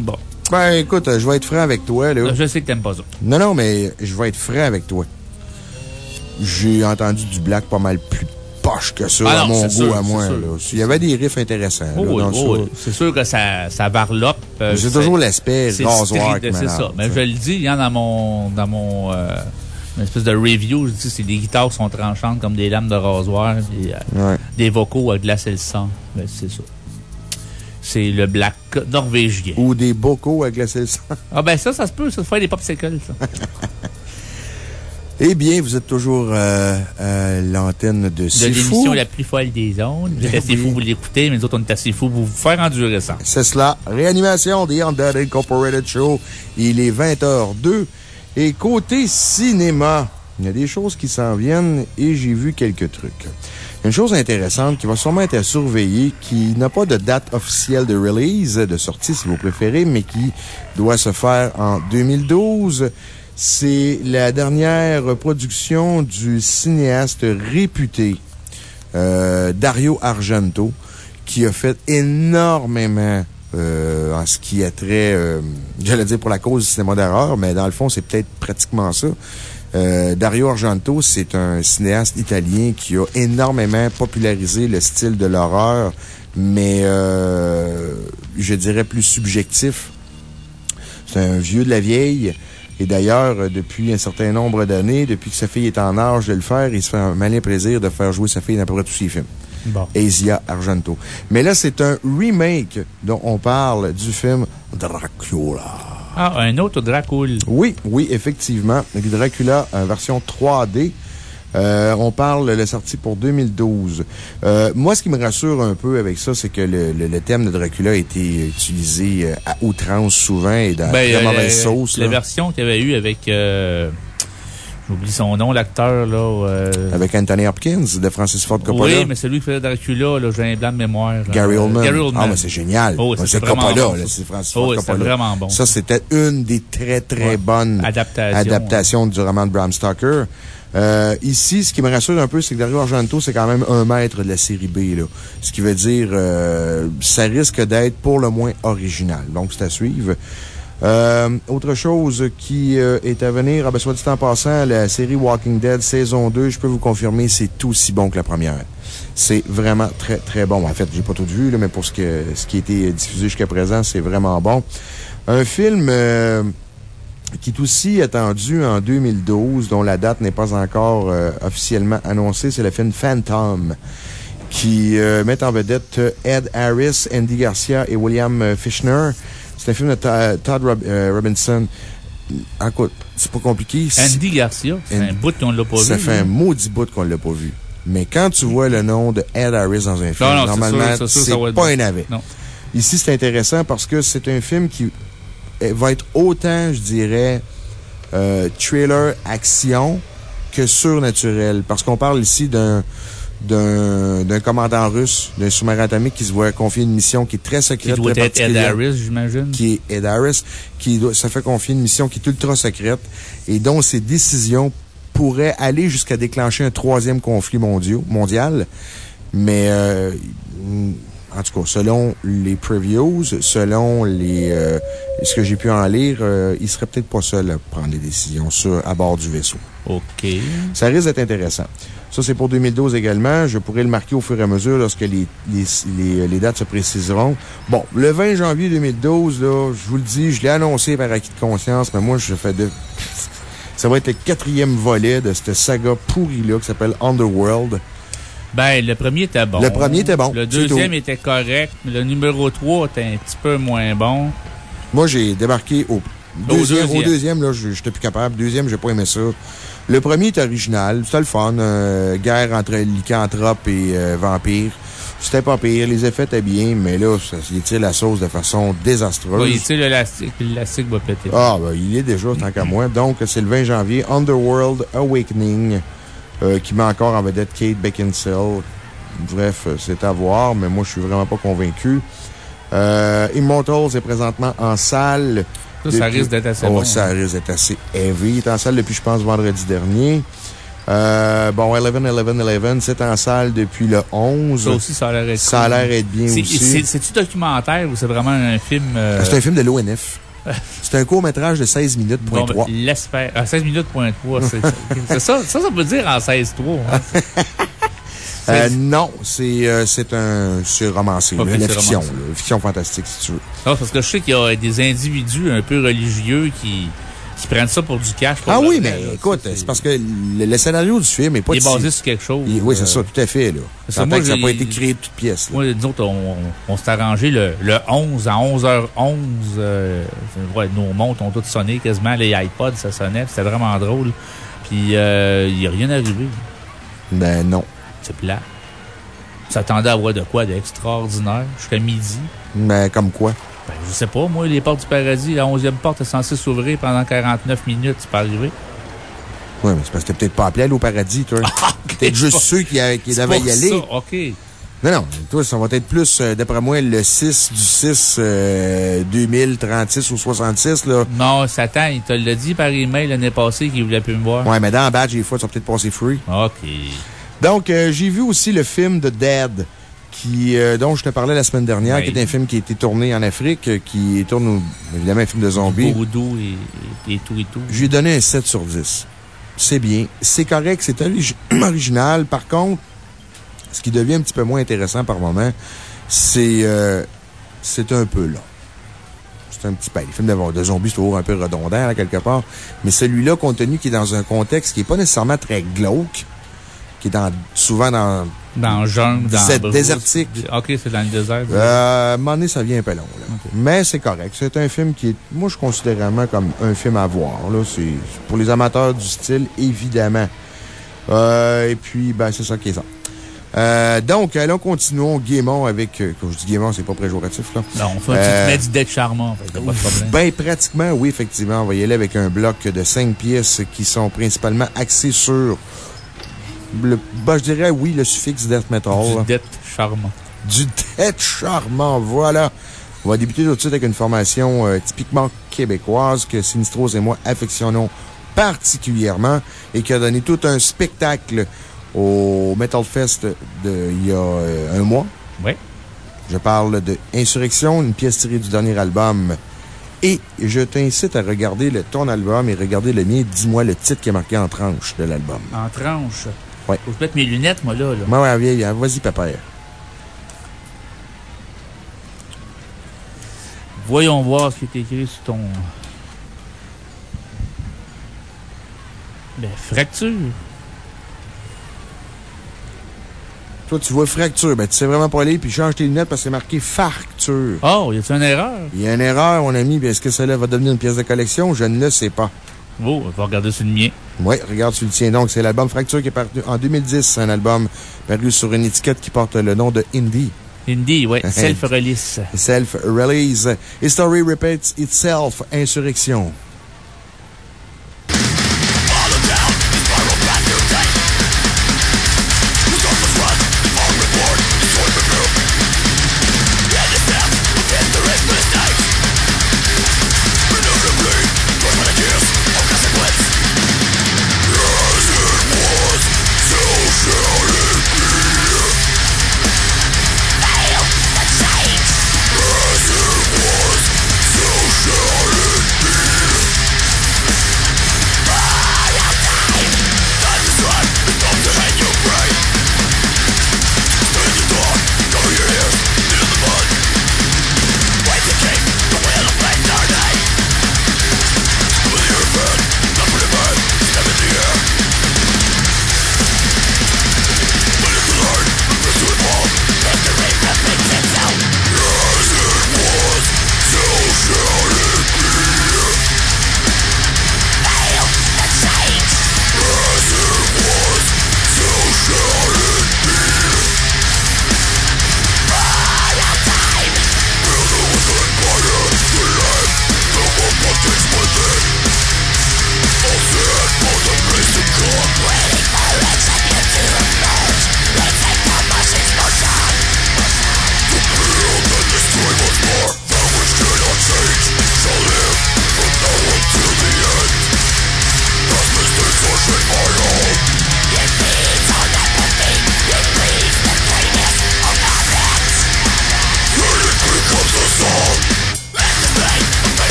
Speaker 10: bon.
Speaker 1: Ben, écoute, je vais être franc avec toi, là.
Speaker 10: Je sais que t'aimes pas ça.
Speaker 1: Non, non, mais je vais être franc avec toi. J'ai entendu du black pas mal plus poche que ça,
Speaker 10: Ah
Speaker 1: à mon goût,
Speaker 10: sûr,
Speaker 1: à moi. là. Il y avait des riffs intéressants.
Speaker 10: Oh oh. C'est sûr que ça, ça varlope. euh,
Speaker 1: C'est toujours l'aspect rasoir
Speaker 10: C'est ça. Mais je le dis, hein, dans mon, dans mon, euh, une espèce de review, je dis, c'est des guitares qui sont tranchantes comme des lames de rasoir, puis, euh,
Speaker 1: Ouais.
Speaker 10: des vocaux à glacer le sang. Ben, c'est ça. C'est le black norvégien.
Speaker 1: Ou des bocaux à glacer le sang.
Speaker 10: Ah, ben, ça, ça se peut, ça se fait des popsicles, ça.
Speaker 1: Eh bien, vous êtes toujours euh, à l'antenne de
Speaker 10: de
Speaker 1: C'est
Speaker 10: l'émission la plus folle des ondes. Vous êtes assez
Speaker 1: oui.
Speaker 10: fou, mais nous autres, on est assez fous pour vous faire endurer ça.
Speaker 1: C'est cela. Réanimation des Undead Incorporated Show. Il est 20h02. Et côté cinéma, il y a des choses qui s'en viennent et j'ai vu quelques trucs. Une chose intéressante qui va sûrement être à surveiller, qui n'a pas de date officielle de release, de sortie si vous préférez, mais qui doit se faire en 2012. C'est la dernière production du cinéaste réputé euh, Dario Argento, qui a fait énormément euh, en ce qui a trait, euh, j'allais dire pour la cause du cinéma d'horreur, mais dans le fond, c'est peut-être pratiquement ça. Euh, Dario Argento, c'est un cinéaste italien qui a énormément popularisé le style de l'horreur, mais euh, je dirais plus subjectif. C'est un vieux de la vieille. Et d'ailleurs, euh, depuis un certain nombre d'années, depuis que sa fille est en âge de le faire, il se fait un malin plaisir de faire jouer sa fille dans à peu près tous ses films.
Speaker 10: Bon.
Speaker 1: Asia Argento. Mais là, c'est un remake dont on parle du film Dracula.
Speaker 10: Ah, un autre Dracul.
Speaker 1: Oui, oui, effectivement. Dracula, euh, version 3D. Euh, on parle, le sorti pour 2012. Euh, moi, ce qui me rassure un peu avec ça, c'est que le, le- le thème de Dracula a été utilisé euh, à outrance souvent et dans
Speaker 10: Ben,
Speaker 1: très
Speaker 10: euh,
Speaker 1: mauvaise
Speaker 10: la-
Speaker 1: sauce.
Speaker 10: La
Speaker 1: là.
Speaker 10: version qu'il y avait eu avec. euh, J'oublie son nom, l'acteur, là. euh,
Speaker 1: Avec Anthony Hopkins de Francis Ford Coppola.
Speaker 10: Oui, mais celui qui faisait Dracula, là, j'ai un blanc de mémoire.
Speaker 1: Gary Oldman.
Speaker 10: Gary Oldman.
Speaker 1: Ah, mais c'est génial.
Speaker 10: Oh, c'était
Speaker 1: c'est Coppola,
Speaker 10: bon,
Speaker 1: là, c'est Francis
Speaker 10: Oh,
Speaker 1: Ford Coppola.
Speaker 10: vraiment bon.
Speaker 1: Ça, c'était une des très, très
Speaker 10: Ouais.
Speaker 1: bonnes
Speaker 10: Adaptations.
Speaker 1: adaptations du roman de Bram Stoker. Euh, ici, ce qui me rassure un peu, c'est que Dario Argento, c'est quand même un maître de la série B, là. Ce qui veut dire, euh, ça risque d'être pour le moins original. Donc, c'est à suivre. Euh, autre chose qui euh, est à venir, ah ben, soit dit en passant, la série Walking Dead saison 2, je peux vous confirmer, c'est aussi bon que la première. C'est vraiment très, très bon. En fait, j'ai pas tout vu, là, mais pour ce, que, ce qui a été diffusé jusqu'à présent, c'est vraiment bon. Un film euh, qui est aussi attendu en 2012, dont la date n'est pas encore euh, officiellement annoncée, c'est le film Phantom, qui euh, met en vedette Ed Harris, Andy Garcia et William Fishner. C'est un film de Todd Rob- euh, Robinson. Écoute, c'est pas compliqué.
Speaker 10: Andy Garcia, c'est un bout qu'on l'a pas
Speaker 1: Ça
Speaker 10: vu.
Speaker 1: fait
Speaker 10: là.
Speaker 1: un maudit bout qu'on l'a pas vu. Mais quand tu vois le nom de Ed Harris dans un film,
Speaker 10: Non, non,
Speaker 1: normalement,
Speaker 10: c'est ça
Speaker 1: pas un navet. Ici, c'est intéressant parce que c'est un film qui euh, va être autant, je dirais, euh, trailer action que surnaturel. Parce qu'on parle ici d'un d'un d'un commandant russe d'un sous-marin atomique qui se voit confier une mission qui est très secrète.
Speaker 10: Qui doit
Speaker 1: très
Speaker 10: être Ed Harris, j'imagine.
Speaker 1: qui est Ed Harris, qui doit, ça fait confier une mission qui est ultra secrète et dont ses décisions pourraient aller jusqu'à déclencher un troisième conflit mondial. mondial. Mais, euh, en tout cas, selon les previews, selon les, euh, ce que j'ai pu en lire, euh, il serait peut-être pas seul à prendre les décisions sur, à bord du vaisseau.
Speaker 10: OK.
Speaker 1: Ça risque d'être intéressant. Ça, c'est pour 2012 également. Je pourrai le marquer au fur et à mesure lorsque les, les, les, les dates se préciseront. Bon, le 20 janvier 2012, là, je vous le dis, je l'ai annoncé par acquis de conscience, mais moi, je fais de. Ça va être le quatrième volet de cette saga pourrie-là qui s'appelle Underworld.
Speaker 10: Ben, le premier était bon.
Speaker 1: Le premier était bon,
Speaker 10: Le deuxième était correct. mais Le numéro 3 était un petit peu moins bon.
Speaker 1: Moi, j'ai débarqué au deuxième. Au
Speaker 10: deuxième.
Speaker 1: là, je- j'étais plus capable. Deuxième, j'ai pas aimé ça. Le premier est original. C'était le fun. euh, guerre entre lycanthropes et euh, vampires. C'était pas pire. Les effets étaient bien, mais là, ça, il tire la sauce de façon désastreuse.
Speaker 10: Oui, tu sais, l'élastique, l'élastique va péter.
Speaker 1: Ah, ben, il est déjà, tant qu'à moi. Donc, c'est le 20 janvier. Underworld Awakening, euh, qui met encore en vedette Kate Beckinsale. Bref, euh, c'est à voir, mais moi, je suis vraiment pas convaincu. Euh, Immortals est présentement en salle.
Speaker 10: Ça, ça risque d'être assez
Speaker 1: Oh,
Speaker 10: bon,
Speaker 1: Ça
Speaker 10: hein.
Speaker 1: risque d'être assez heavy. Il est en salle depuis, je pense, vendredi dernier. Euh, bon, 11-11-11, c'est en salle depuis le 11.
Speaker 10: Ça aussi, ça a l'air être
Speaker 1: Ça a l'air bien aussi.
Speaker 10: c'est- C'est-tu documentaire ou c'est vraiment un film. euh,
Speaker 1: C'est un film de l'ONF. C'est un court-métrage de 16 minutes, point
Speaker 10: Bon, ben,
Speaker 1: 3.
Speaker 10: laisse faire. Ah, 16 minutes, point 3. C'est ça, ça, ça veut dire en 16-3. hein.
Speaker 1: Euh, non, c'est euh, c'est un. C'est romancé.
Speaker 10: C'est
Speaker 1: fiction. là, fiction fantastique, si tu veux.
Speaker 10: Non, parce que je sais qu'il y a des individus un peu religieux qui, qui prennent ça pour du cash. pour
Speaker 1: Ah oui, mais
Speaker 10: là.
Speaker 1: écoute, c'est parce que le, le scénario du film est pas
Speaker 10: Il est
Speaker 1: si-
Speaker 10: basé sur quelque chose.
Speaker 1: Il- oui, c'est
Speaker 10: euh,
Speaker 1: ça, tout à fait. Là. Ça n'a pas été créé de toutes pièces.
Speaker 10: Moi, nous autres, on, on, on s'est arrangé le, le 11 à 11h11. euh, ouais, nos montres ont toutes sonné quasiment. Les iPods, ça sonnait. C'était vraiment drôle. Puis, euh, il n'y a rien arrivé.
Speaker 1: Ben non.
Speaker 10: C'est plat. S'attendait à voir de quoi d'extraordinaire jusqu'à midi.
Speaker 1: Mais comme quoi?
Speaker 10: Ben, je sais pas, moi, les portes du paradis, la 11e porte est censée s'ouvrir pendant 49 minutes. C'est pas arrivé.
Speaker 1: Oui, mais c'est parce que t'es peut-être pas appelé à aller au paradis, toi. peut-être juste ceux qui, qui devaient y aller.
Speaker 10: ça, OK.
Speaker 1: Non, non. Toi, ça va être plus, euh, d'après moi, le 6 du 6 euh, 2036 ou 66, là.
Speaker 10: Non, Satan, il te l'a dit par email l'année passée qu'il voulait plus me voir.
Speaker 1: Ouais, mais dans la badge, des fois, tu vas peut-être passer free.
Speaker 10: OK.
Speaker 1: Donc, euh, j'ai vu aussi le film The Dead, qui, euh, dont je te parlais la semaine dernière,
Speaker 10: Oui.
Speaker 1: qui est un film qui a été tourné en Afrique, euh, qui tourne, évidemment, un film de zombies.
Speaker 10: Vaudou et, et tout et tout.
Speaker 1: Je lui ai donné un 7 sur 10. C'est bien. C'est correct, c'est origi- original. Par contre, ce qui devient un petit peu moins intéressant par moment, c'est euh, c'est un peu long. C'est un petit peu. Les films de, de zombies, c'est toujours un peu redondant, là, quelque part. Mais celui-là, compte tenu qu'il est dans un contexte qui n'est pas nécessairement très glauque, qui est dans, souvent dans.
Speaker 10: Dans le jungle, dans
Speaker 1: désertique.
Speaker 10: OK, c'est dans le désert.
Speaker 1: Euh, à un moment donné, ça vient un peu long, là. Mais c'est correct. C'est un film qui est, moi, je considère vraiment comme un film à voir, là. C'est pour les amateurs du style, évidemment. Euh, et puis, ben, c'est ça qui est ça. Euh, donc, allons, continuons gaiement avec, euh, quand je dis gaiement, c'est pas préjoratif, là.
Speaker 10: Non, on fait un
Speaker 1: Euh,
Speaker 10: petit mets du charmant, fait que pas de problème.
Speaker 1: ben, pratiquement, oui, effectivement. On va y aller avec un bloc de cinq pièces qui sont principalement axées sur le, ben, je dirais, oui, le suffixe death metal.
Speaker 10: Du
Speaker 1: là.
Speaker 10: death charmant.
Speaker 1: Du death charmant, voilà. On va débuter tout de suite avec une formation euh, typiquement québécoise que Sinistros et moi affectionnons particulièrement et qui a donné tout un spectacle au Metal Fest de, il y a euh, un mois.
Speaker 10: Oui.
Speaker 1: Je parle de Insurrection, une pièce tirée du dernier album Et je t'incite à regarder le, ton album et regarder le mien. Dis-moi le titre qui est marqué en tranche de l'album.
Speaker 10: En tranche.
Speaker 1: Ouais.
Speaker 10: Faut que je mette mes lunettes, moi, là. là.
Speaker 1: Ouais, ouais, hein. vas-y, papa.
Speaker 10: Voyons voir ce qui est écrit sur ton. Ben, fracture.
Speaker 1: Toi, tu vois fracture. Ben, tu sais vraiment pas aller, puis change tes lunettes parce que c'est marqué fracture.
Speaker 10: Oh, y a-tu une erreur?
Speaker 1: Il y a une erreur, mon ami. Est-ce que cela va devenir une pièce de collection? Je ne le sais pas.
Speaker 10: Oh, on va regarder sur le mien.
Speaker 1: Oui, regarde sur le tien. Donc, c'est l'album Fracture qui est paru en 2010. Un album paru sur une étiquette qui porte le nom de Indie.
Speaker 10: Indie, ouais. Self-release.
Speaker 1: Self-release. History repeats itself. Insurrection.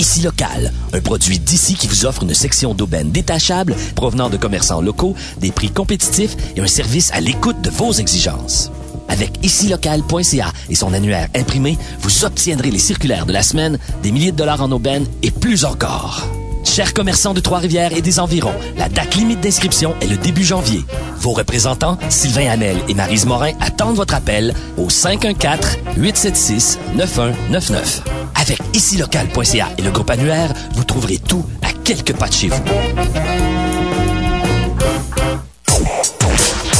Speaker 6: Ici Local, un produit d'ici qui vous offre une section d'aubaine détachable provenant de commerçants locaux, des prix compétitifs et un service à l'écoute de vos exigences. Avec icilocal.ca et son annuaire imprimé, vous obtiendrez les circulaires de la semaine, des milliers de dollars en aubaine et plus encore. Chers commerçants de Trois-Rivières et des environs, la date limite d'inscription est le début janvier. Vos représentants, Sylvain Hamel et Marise Morin, attendent votre appel au 514-876-9199. Avec icilocal.ca et le groupe annuaire, vous trouverez tout à quelques pas de chez vous.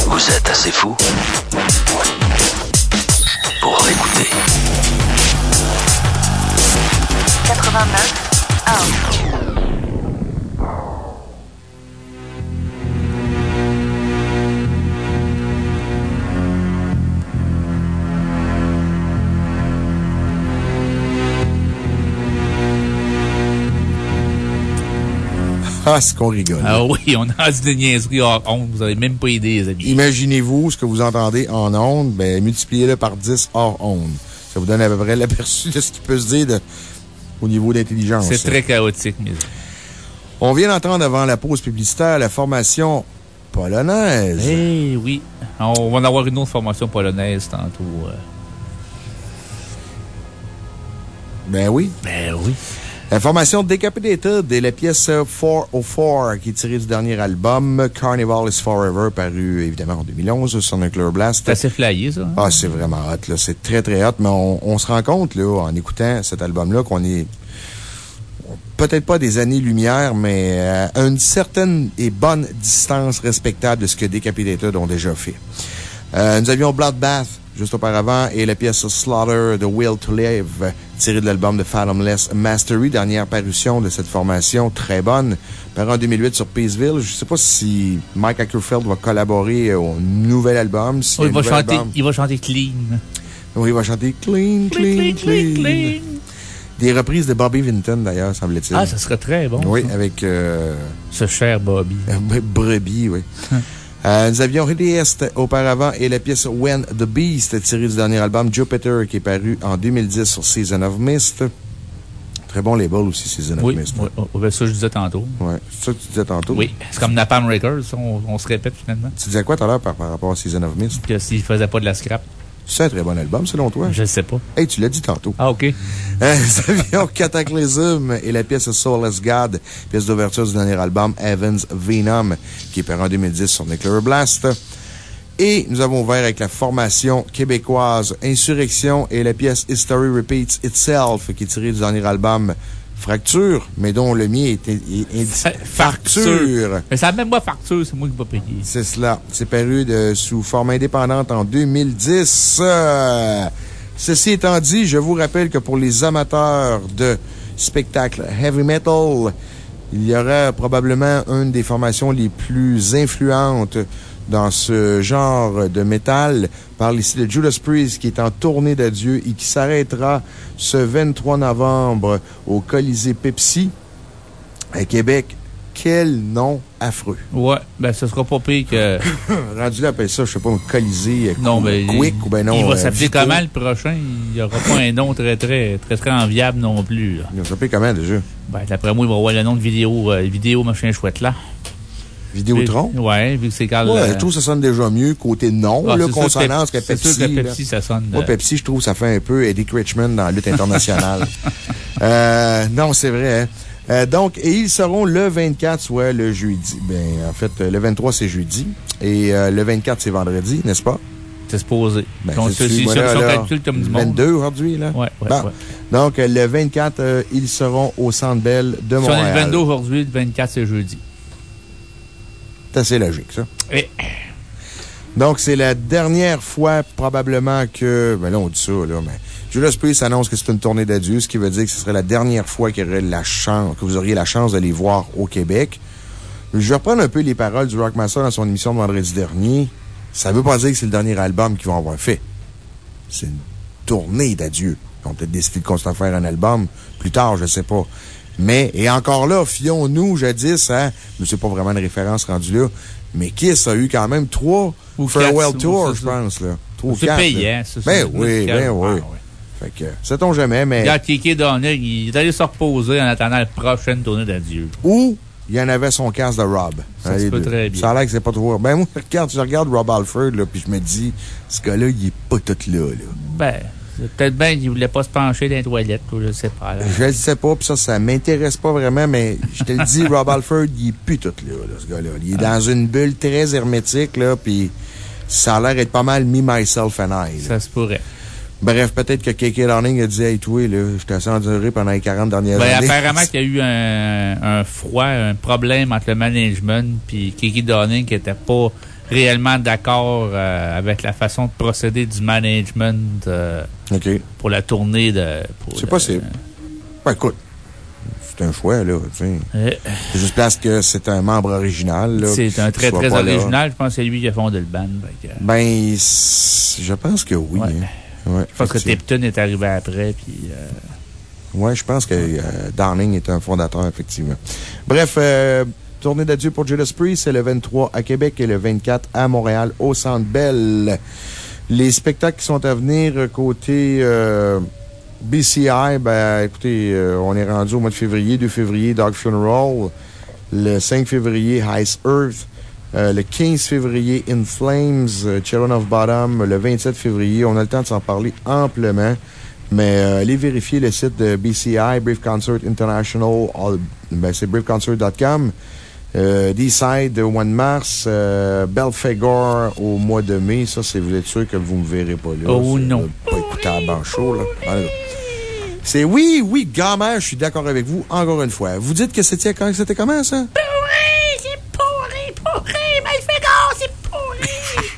Speaker 12: Vous êtes assez fou pour l'écouter.
Speaker 9: 89
Speaker 1: Ah, c'est qu'on rigole.
Speaker 10: Ah oui, on a dit des niaiseries hors honte. Vous avez même pas idée, les amis.
Speaker 1: Imaginez-vous ce que vous entendez en ondes, ben, multipliez-le par 10 hors ondes. Ça vous donne à peu près l'aperçu de ce qui peut se dire de- au niveau d'intelligence.
Speaker 10: C'est très chaotique, mais.
Speaker 1: On vient d'entendre avant la pause publicitaire la formation polonaise.
Speaker 10: Eh oui. On va en avoir une autre formation polonaise tantôt. euh.
Speaker 1: Ben oui.
Speaker 10: Ben oui.
Speaker 1: La formation Decapitated est la pièce 404 qui est tirée du dernier album Carnival is Forever, paru évidemment en 2011 sur Nuclear Blast.
Speaker 10: C'est assez flyé, ça. hein?
Speaker 1: Ah, c'est vraiment hot, là. C'est très, très hot, mais on, on se rend compte, là, en écoutant cet album-là, qu'on est peut-être pas des années-lumière, mais euh, à une certaine et bonne distance respectable de ce que Decapitated ont déjà fait. Euh, nous avions Bloodbath juste auparavant et la pièce Slaughter, The Will to Live, tirée de l'album de Fathomless Mastery, dernière parution de cette formation très bonne, paru en 2008 sur Peaceville. Je sais pas si Mike Ackerfeld va collaborer au nouvel album.
Speaker 10: Oh, il, va
Speaker 1: nouvel
Speaker 10: chanter,
Speaker 1: album.
Speaker 10: il va chanter clean.
Speaker 1: Oui, il va chanter Clean, Clean, Clean. Des reprises de Bobby Vinton, d'ailleurs, semble-t-il.
Speaker 10: Ah, ça serait très bon.
Speaker 1: Oui,
Speaker 10: ça.
Speaker 1: avec. euh,
Speaker 10: Ce cher Bobby.
Speaker 1: euh, Bre- Brebis, oui. Euh, nous avions Ready Est auparavant et la pièce When the Beast, tirée du dernier album Jupiter, qui est paru en 2010 sur Season of Mist. Très bon label aussi, Season of
Speaker 10: Oui,
Speaker 1: Mist.
Speaker 10: oui, oh, ben ça, je disais tantôt.
Speaker 1: Ouais, c'est ça que tu disais tantôt.
Speaker 10: Oui, c'est comme Napalm Records, on, on se répète finalement.
Speaker 1: Tu disais quoi tout à l'heure par, par rapport à Season of Mist?
Speaker 10: Que s'il faisait pas de la scrap.
Speaker 1: C'est un très bon album, selon toi?
Speaker 10: Je ne sais pas.
Speaker 1: Hey, tu l'as dit tantôt.
Speaker 10: Ah, OK.
Speaker 1: Euh, Nous avions Cataclysm et la pièce Soulless God, pièce d'ouverture du dernier album Evans Venom, qui est paru en 2010 sur Nuclear Blast. Et nous avons ouvert avec la formation québécoise Insurrection et la pièce History Repeats Itself, qui est tirée du dernier album Fracture, mais dont le mien est, est- Fracture.
Speaker 10: Mais c'est la même moi, facture, c'est moi qui vais payer.
Speaker 1: C'est cela. C'est paru de, sous forme indépendante en 2010. Euh, ceci étant dit, je vous rappelle que pour les amateurs de spectacles heavy metal, il y aura probablement une des formations les plus influentes dans ce genre de métal. Parle ici de Judas Priest qui est en tournée d'adieu et qui s'arrêtera ce 23 novembre au Colisée Pepsi à Québec. Quel nom affreux.
Speaker 10: Ouais, ben, ce sera pas pire que.
Speaker 1: Rendu là, appelle ça, je sais pas, un Colisée, euh,
Speaker 10: Non.
Speaker 1: Quick ou ben non.
Speaker 10: Il va
Speaker 1: euh,
Speaker 10: s'appeler comment le prochain? Il n'y aura pas un nom très, très, très, très enviable non plus. là.
Speaker 1: Il va s'appeler comment déjà?
Speaker 10: Ben, d'après moi, il va avoir le nom de vidéo, euh, vidéo machin chouette là.
Speaker 1: Vidéotron?
Speaker 10: Ouais, vu que c'est quand
Speaker 1: Ouais, je trouve que ça sonne déjà mieux côté nom,
Speaker 10: Ah,
Speaker 1: là,
Speaker 10: c'est
Speaker 1: consonance que
Speaker 10: Pepsi- c'est sûr que
Speaker 1: là.
Speaker 10: Pepsi, ça sonne,
Speaker 1: Moi,
Speaker 10: euh,
Speaker 1: Pepsi, je trouve que ça fait un peu Eddie Richmond dans la lutte internationale. Euh, non, c'est vrai. hein. Euh, donc, et ils seront le 24, soit le jeudi. Ben, en fait, le 23, c'est jeudi. Et euh, le 24, c'est vendredi, n'est-ce pas?
Speaker 10: C'est supposé.
Speaker 1: Ben,
Speaker 10: On
Speaker 1: c'est-tu,
Speaker 10: se- si-
Speaker 1: voilà,
Speaker 10: si calcule comme du monde.
Speaker 1: 22 aujourd'hui, là?
Speaker 10: Ouais, ouais,
Speaker 1: Bon.
Speaker 10: ouais.
Speaker 1: Donc, le 24, euh, ils seront au Centre Bell de
Speaker 10: Si on
Speaker 1: Montréal.
Speaker 10: est le 22 aujourd'hui, le 24, c'est jeudi.
Speaker 1: C'est assez logique, ça.
Speaker 10: Et-
Speaker 1: Donc, c'est la dernière fois, probablement, que. Ben là, on dit ça, là, mais. Judas Priest annonce que c'est une tournée d'adieu, ce qui veut dire que ce serait la dernière fois qu'il y aurait la chance, que vous auriez la chance de les voir au Québec. Je vais reprendre un peu les paroles du Rockmaster dans son émission de vendredi dernier. Ça veut pas dire que c'est le dernier album qu'ils vont avoir fait. C'est une tournée d'adieu. Ils ont peut-être décidé de continuer à faire un album plus tard, je sais pas. Mais, et encore là, fions-nous jadis, hein, mais c'est pas vraiment une référence rendue là, mais Kiss a eu quand même trois
Speaker 10: Ou
Speaker 1: farewell tours,
Speaker 10: ou
Speaker 1: je pense, là. Trois ou
Speaker 10: C'est payant,
Speaker 1: Ben
Speaker 10: c'est
Speaker 1: oui,
Speaker 10: musical.
Speaker 1: ben oui.
Speaker 10: Ah.
Speaker 1: Fait que, sait-on jamais, mais.
Speaker 10: Regarde, Kiki Donner, il est allé se reposer en attendant la prochaine tournée d'adieu.
Speaker 1: Ou, il y en avait son casque de Rob.
Speaker 10: Ça
Speaker 1: Hein,
Speaker 10: se peut très bien.
Speaker 1: Ça a l'air que c'est pas trop. Ben, moi, regarde, je regarde Rob Alford, là, puis je me dis, ce gars-là, il est pas tout là, là.
Speaker 10: Ben, peut-être bien qu'il voulait pas se pencher dans les toilettes, ou je sais pas. là.
Speaker 1: Je le sais pas, puis ça, ça m'intéresse pas vraiment, mais je te le dis, Rob Alford, il est plus tout là, là, ce gars-là. Il est
Speaker 10: Ah.
Speaker 1: dans une bulle très hermétique, là, puis ça a l'air d'être pas mal me, myself and I. là.
Speaker 10: Ça se pourrait.
Speaker 1: Bref, peut-être que K.K. Darling a dit, hey, toi, là, j'étais assez enduré pendant les 40 dernières
Speaker 10: Ben,
Speaker 1: années.
Speaker 10: apparemment qu'il y a eu un, un froid, un problème entre le management puis Kiki Donning qui était pas réellement d'accord euh, avec la façon de procéder du management euh, pour la tournée de.
Speaker 1: C'est
Speaker 10: le-
Speaker 1: possible. Ben, écoute, c'est un choix, là, tu sais.
Speaker 10: Euh.
Speaker 1: C'est juste parce que c'est un membre original.
Speaker 10: C'est un très, très
Speaker 1: là.
Speaker 10: original. Je pense que c'est lui qui a fondé le band. que-
Speaker 1: Ben, je pense que oui. hein. Ouais,
Speaker 10: je pense que. Tipton est arrivé après. Puis, euh,
Speaker 1: Ouais, je pense que euh, Darling est un fondateur, effectivement. Bref, euh, tournée d'adieu pour Judas Priest, c'est le 23 à Québec et le 24 à Montréal, au Centre Bell. Les spectacles qui sont à venir euh, côté euh, BCI, ben, écoutez, euh, on est rendu au mois de février, 2 février, Dog Funeral. Le 5 février, Ice Earth. Le 15 février, In Flames, Children of Bottom. Le 27 février, on a le temps de s'en parler amplement. Mais allez vérifier le site de BCI, Brave Concert International. ben, c'est braveconcert.com. Euh, D-Side au mois de mars. Euh, Belphegor au mois de mai. Ça, c'est vous êtes sûr que vous ne me verrez pas là.
Speaker 10: Oh non.
Speaker 1: euh, Pas écouter à la show, là. Alors, C'est oui, oui, gamin, je suis d'accord avec vous, encore une fois. Vous dites que c'était quand c'était comment, ça?
Speaker 3: Pourri, c'est pourri, pourri, Malfégor, c'est pourri.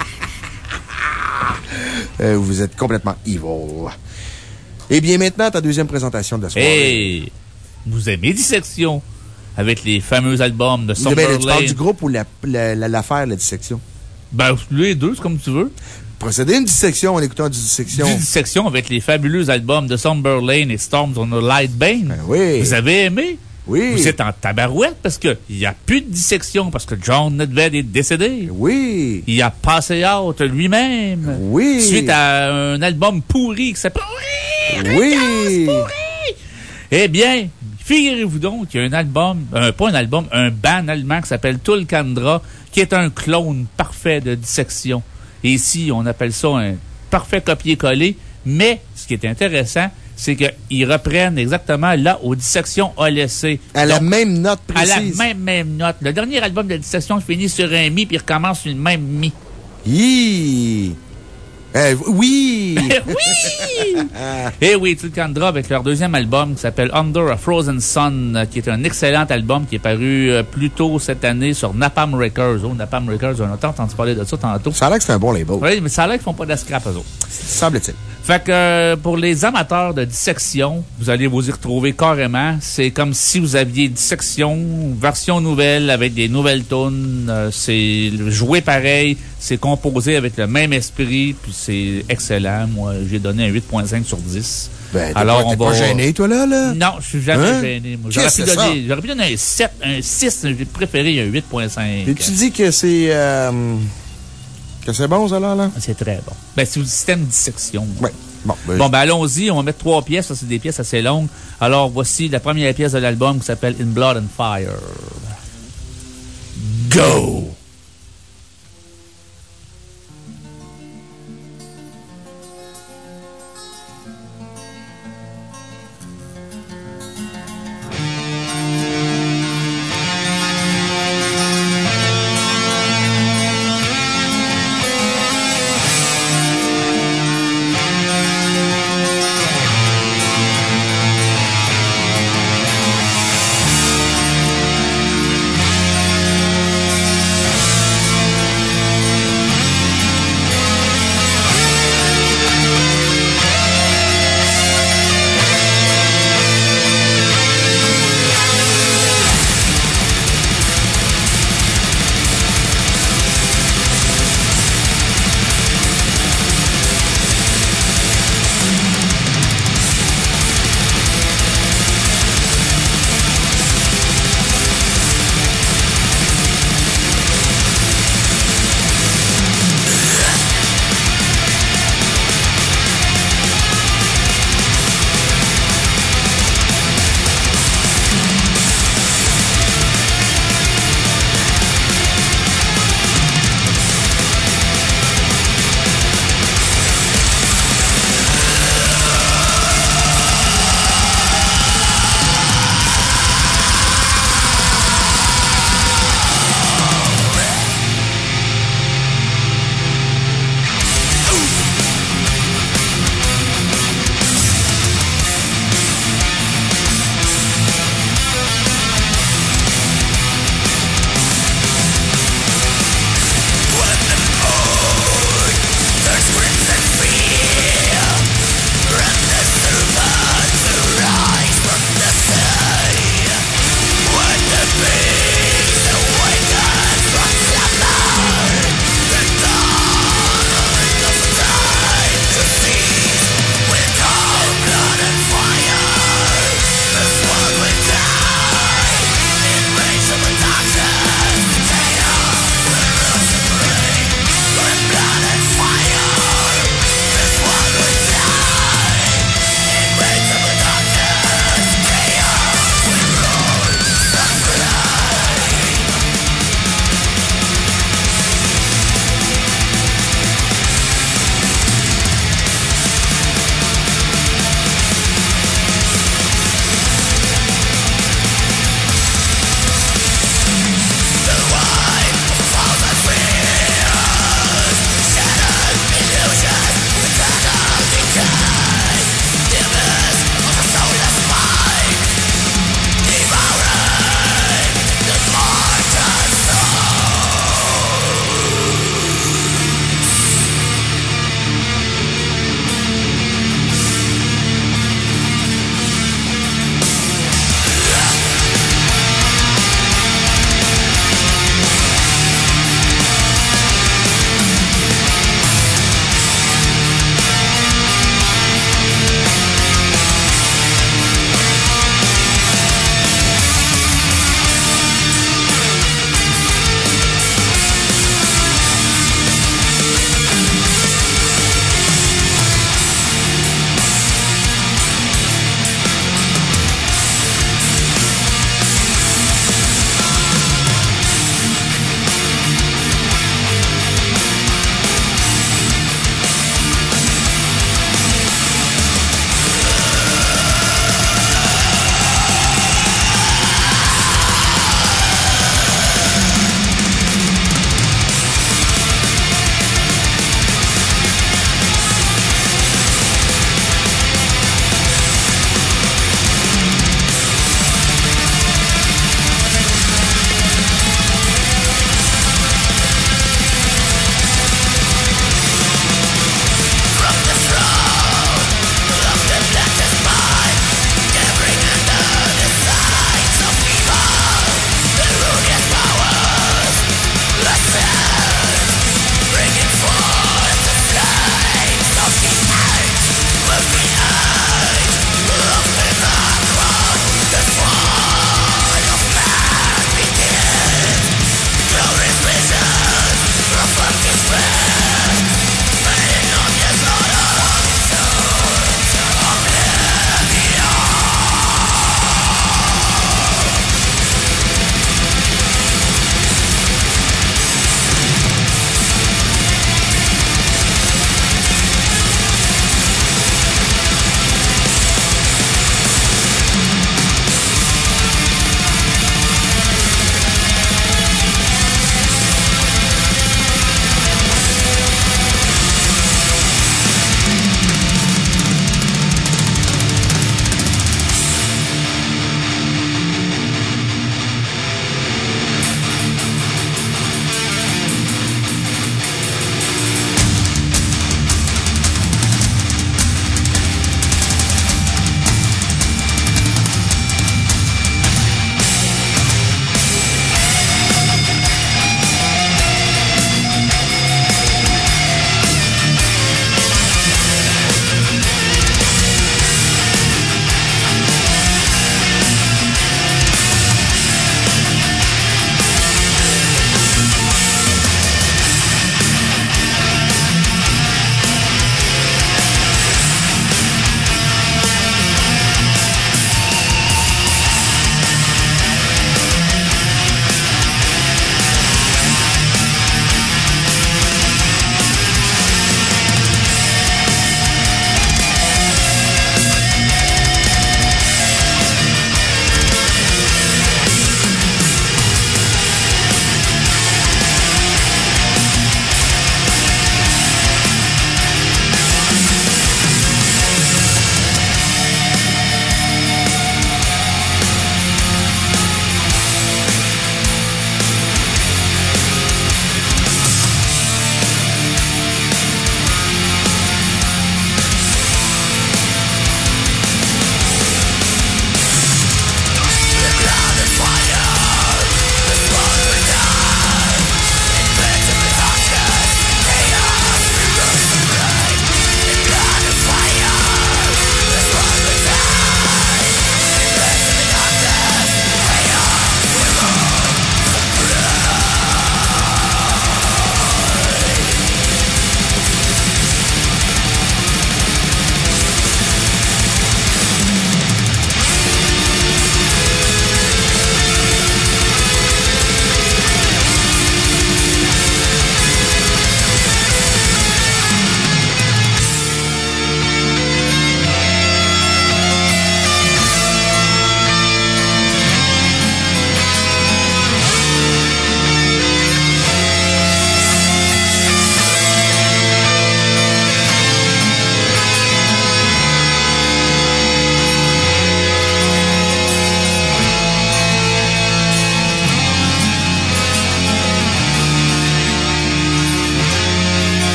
Speaker 1: Euh, vous êtes complètement evil. Eh bien, maintenant, ta deuxième présentation de la soirée.
Speaker 10: Hey! Vous aimez Dissection? Avec les fameux albums de
Speaker 1: Ben, tu parles du groupe ou la- la- la- l'affaire, la, dissection?
Speaker 10: Ben, les deux, c'est comme tu veux.
Speaker 1: Procéder à une dissection en écoutant du dissection.
Speaker 10: Du Dissection avec les fabuleux albums de Summerlane et Storms on a Light Bane.
Speaker 1: oui.
Speaker 10: Vous avez aimé?
Speaker 1: Oui.
Speaker 10: Vous êtes en tabarouette parce qu'il n'y a plus de dissection parce que John Nedved est décédé.
Speaker 1: Oui.
Speaker 10: Il a passé out lui-même.
Speaker 1: Oui.
Speaker 10: Suite à un album pourri qui s'appelle
Speaker 1: Oui.
Speaker 10: Eh bien, figurez-vous donc qu'il y a un album, euh, pas un album, un band allemand qui s'appelle Tulkandra, qui est un clone parfait de dissection. Et ici, on appelle ça un parfait copier-coller. Mais, ce qui est intéressant, c'est qu'ils reprennent exactement là où Dissection a laissé.
Speaker 1: À la
Speaker 10: Donc,
Speaker 1: même note
Speaker 10: À la
Speaker 1: précise.
Speaker 10: même, même note. Le dernier album de Dissection finit sur un mi, puis il recommence sur une même mi.
Speaker 1: Hi. Euh, oui!
Speaker 10: oui! Eh oui, Tulkandra avec leur deuxième album qui s'appelle Under a Frozen Sun, euh, qui est un excellent album qui est paru euh, plus tôt cette année sur Napalm Records. Oh, Napalm Records, on a entendu parler de ça tantôt.
Speaker 1: Ça a l'air que c'est un bon label.
Speaker 10: Oui, mais ça a l'air qu'ils font pas de scrap, eux autres.
Speaker 1: Semble-t-il.
Speaker 10: Fait que euh, pour les amateurs de dissection, vous allez vous y retrouver carrément. C'est comme si vous aviez dissection, version nouvelle avec des nouvelles tunes. Euh, c'est joué pareil, c'est composé avec le même esprit, puis c'est excellent. Moi, j'ai donné un 8.5 sur 10.
Speaker 1: Ben, t'es pas- t'es pas gêné, toi, là, là?
Speaker 10: Non, je suis jamais
Speaker 1: Hein?
Speaker 10: gêné. J'aurais pu, donner- pu donner un 7, un 6, j'ai préféré un 8.5.
Speaker 1: Et tu dis que c'est. euh, que c'est bon, ça, là? là?
Speaker 10: C'est très bon. Ben, c'est le système de dissection.
Speaker 1: Oui. Bon, ben,
Speaker 10: Bon, ben, allons-y. On va mettre trois pièces. Ça, c'est des pièces assez longues. Alors, voici la première pièce de l'album qui s'appelle In Blood and Fire. Go!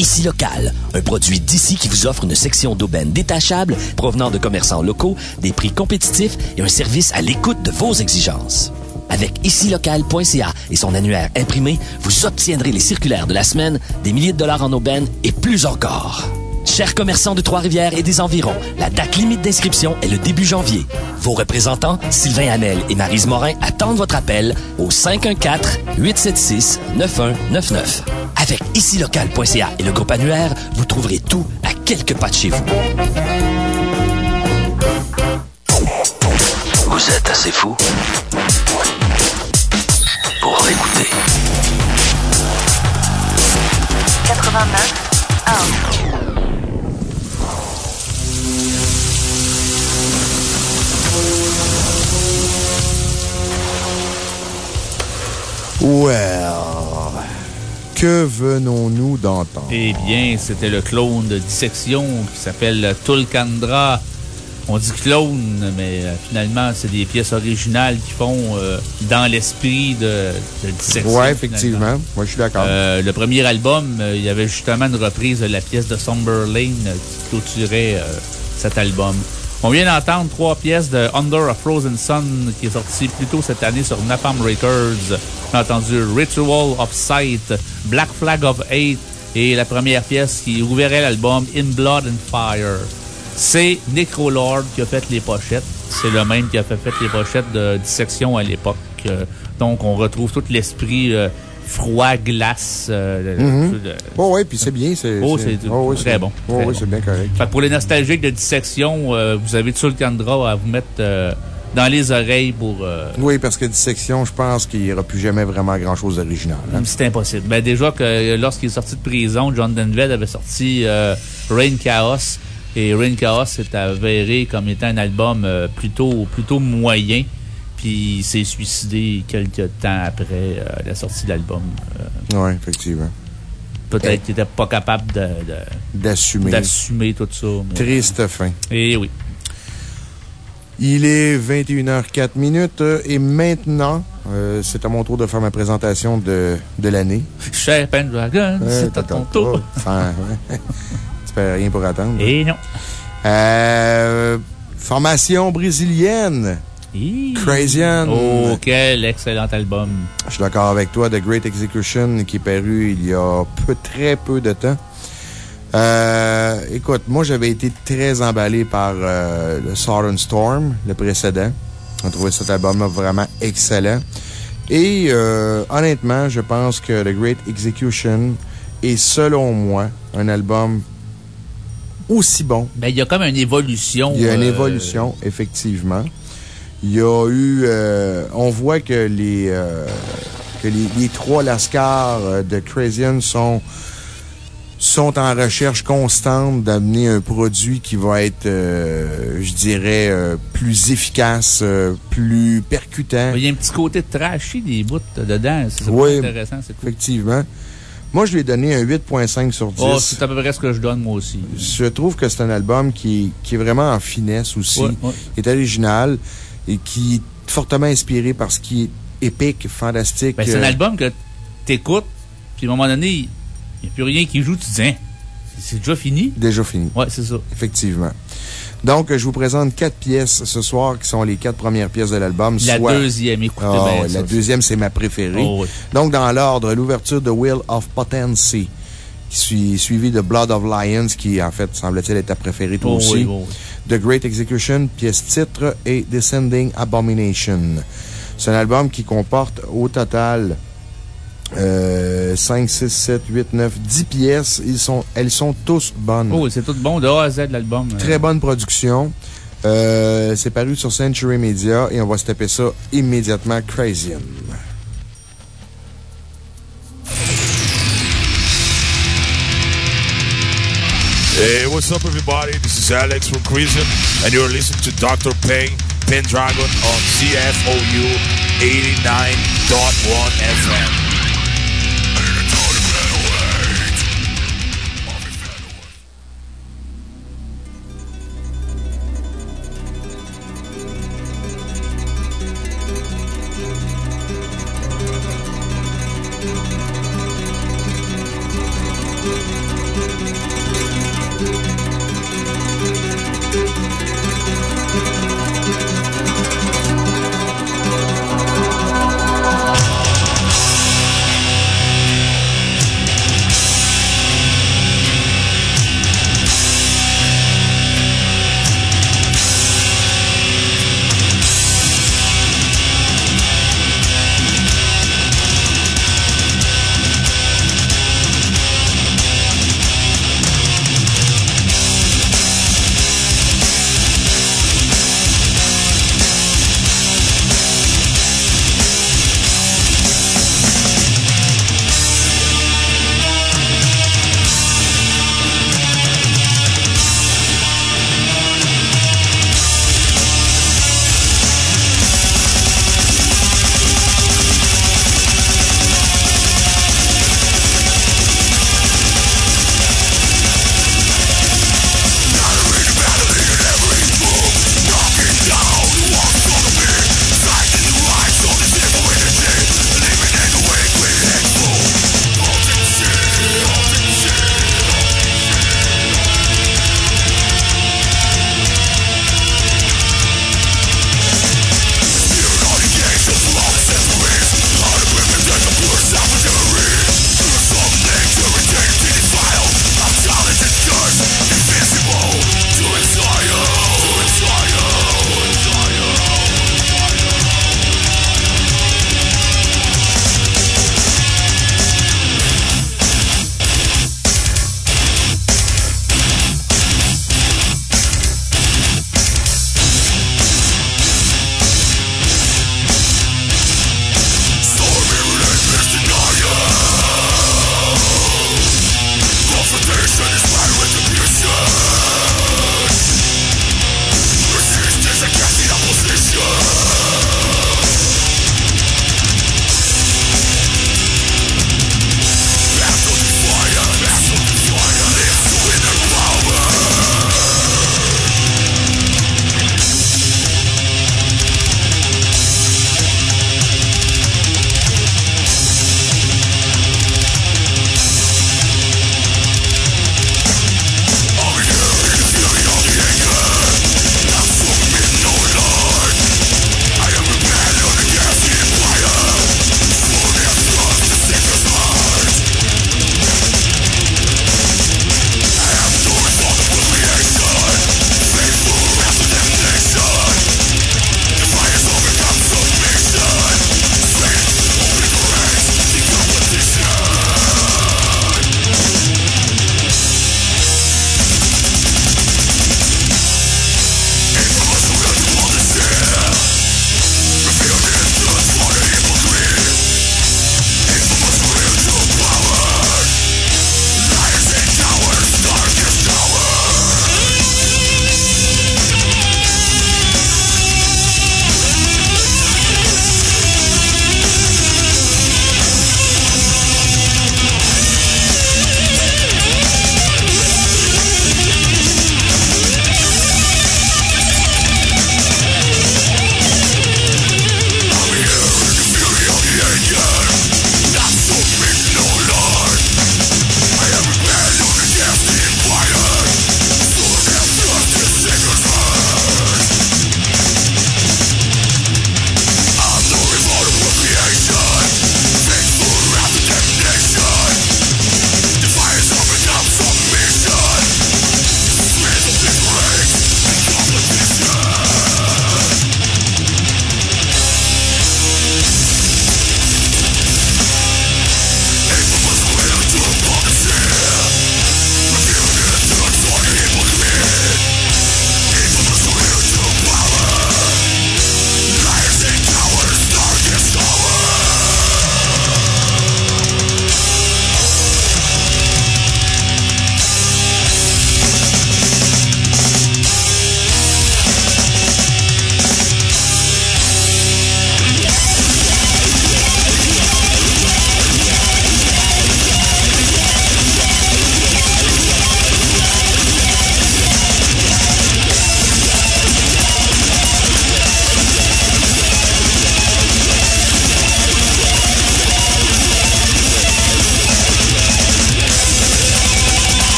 Speaker 6: Ici Local, un produit d'ici qui vous offre une section d'aubaine détachable provenant de commerçants locaux, des prix compétitifs et un service à l'écoute de vos exigences. Avec icilocal.ca et son annuaire imprimé, vous obtiendrez les circulaires de la semaine, des milliers de dollars en aubaine et plus encore. Chers commerçants de Trois-Rivières et des environs, la date limite d'inscription est le début janvier. Vos représentants, Sylvain Hamel et Marise Morin, attendent votre appel au 514-876-9199. Avec icilocal.ca et le groupe annuaire, vous trouverez tout à quelques pas de chez vous.
Speaker 12: Vous êtes assez fou pour l'écouter.
Speaker 9: 89
Speaker 1: Well, que venons-nous d'entendre?
Speaker 10: Eh bien, c'était le clone de dissection qui s'appelle Tulkandra. On dit clone, mais euh, finalement, c'est des pièces originales qui font euh, dans l'esprit de, de dissection.
Speaker 1: Ouais, effectivement. Moi, je suis d'accord.
Speaker 10: Euh, le premier album, euh, il y avait justement une reprise de la pièce de Somber Lane qui clôturait cet album. On vient d'entendre trois pièces de Under a Frozen Sun qui est sorti plus tôt cette année sur Napalm Records. On a entendu Ritual of Sight, Black Flag of Hate et la première pièce qui ouvrait l'album In Blood and Fire. C'est Necrolord qui a fait les pochettes. C'est le même qui a fait, les pochettes de dissection à l'époque. Euh, donc, on retrouve tout l'esprit euh, froid, glace. euh,
Speaker 1: Mhm. Bon, ouais, puis c'est bien. c'est
Speaker 10: Oh,
Speaker 1: c'est- oh,
Speaker 10: très bon.
Speaker 1: oh,
Speaker 10: très bon.
Speaker 1: c'est bien correct.
Speaker 10: Fait pour les nostalgiques de dissection, euh, vous avez Tulkandra à vous mettre euh, dans les oreilles pour. euh,
Speaker 1: Oui, parce que dissection, je pense qu'il n'y aura plus jamais vraiment grand-chose d'original. hein.
Speaker 10: C'est impossible. Ben, déjà que lorsqu'il est sorti de prison, John Denved avait sorti Rain Chaos. Et Rain Chaos s'est avéré comme étant un album plutôt, plutôt moyen. Puis il s'est suicidé quelques temps après euh, la sortie de l'album. Euh,
Speaker 1: Oui, effectivement.
Speaker 10: Peut-être qu'il n'était pas capable
Speaker 1: D'assumer.
Speaker 10: d'assumer tout ça. mais-
Speaker 1: Triste fin.
Speaker 10: Et oui.
Speaker 1: Il est 21h04 minutes euh, et maintenant, euh, c'est à mon tour de faire ma présentation de, de l'année.
Speaker 10: Cher Pendragon,
Speaker 1: Euh,
Speaker 10: c'est à ton tour.
Speaker 1: Enfin, ouais. tu fais rien pour attendre.
Speaker 10: Et non.
Speaker 1: Euh, formation brésilienne. Crazian.
Speaker 10: Oh, quel excellent album.
Speaker 1: Je suis d'accord avec toi. The Great Execution, qui est paru il y a peu, très peu de temps. Euh, écoute, moi, j'avais été très emballé par euh, le Southern Storm, le précédent. On trouvait cet album vraiment excellent. Et euh, honnêtement, je pense que The Great Execution est, selon moi, un album aussi bon.
Speaker 10: Ben, il y a comme une évolution.
Speaker 1: Il y a une évolution, effectivement. Il y a eu. euh, on voit que les, euh, que les, les trois Lascars euh, de Crazian sont, sont en recherche constante d'amener un produit qui va être, euh, je dirais, euh, plus efficace, plus percutant.
Speaker 10: Il y a un petit côté trashy des bouts dedans. C'est
Speaker 1: Oui,
Speaker 10: intéressant. C'est cool.
Speaker 1: effectivement. Moi, je lui ai donné un 8.5 sur 10.
Speaker 10: Oh, c'est à peu près ce que je donne, moi aussi.
Speaker 1: Je trouve que c'est un album qui, qui est vraiment en finesse aussi,
Speaker 10: Ouais, ouais.
Speaker 1: qui est original et qui est fortement inspiré par ce qui est épique, fantastique.
Speaker 10: Ben, c'est un
Speaker 1: euh,
Speaker 10: album que t'écoutes, puis à un moment donné, il n'y a plus rien qui joue, tu te dis, Hein, c'est déjà fini?
Speaker 1: Déjà fini.
Speaker 10: Ouais, c'est ça.
Speaker 1: Effectivement. Donc, je vous présente quatre pièces ce soir qui sont les quatre premières pièces de l'album.
Speaker 10: La
Speaker 1: soit-
Speaker 10: deuxième, écoutez
Speaker 1: Ah,
Speaker 10: bien ça.
Speaker 1: La deuxième, c'est ma préférée.
Speaker 10: Oh, oui.
Speaker 1: Donc, dans l'ordre, l'ouverture de Wheel of Potency, qui suit, suivi de Blood of Lions, qui, en fait, semble-t-il être ta préférée toi
Speaker 10: Oh,
Speaker 1: aussi.
Speaker 10: oui, oh, oui.
Speaker 1: The Great Execution, pièce titre, et Descending Abomination. C'est un album qui comporte au total euh, 5, 6, 7, 8, 9, 10 pièces. Ils sont, elles sont tous bonnes.
Speaker 10: Oh, c'est tout bon de A à Z, l'album.
Speaker 1: Très bonne production. Euh, c'est paru sur Century Media et on va se taper ça immédiatement. Crazy.
Speaker 13: Hey, what's up, everybody? This is Alex from Crisium, and you're listening to Dr. Payne, Pendragon on CFOU 89.1 FM.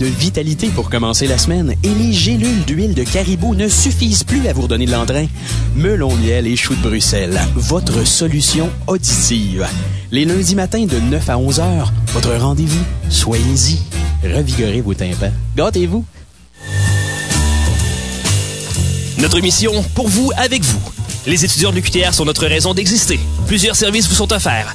Speaker 14: De
Speaker 15: vitalité pour commencer la semaine et les gélules d'huile de caribou ne suffisent plus à vous redonner de l'entrain? Melon miel et choux de Bruxelles, votre solution auditive. Les lundis matins de 9 à 11 heures, votre rendez-vous. Soyez-y. Revigorez vos tympans. Gâtez-vous.
Speaker 6: Notre mission, pour vous, avec vous. Les étudiants de l'UQTR sont notre raison d'exister. Plusieurs services vous sont offerts.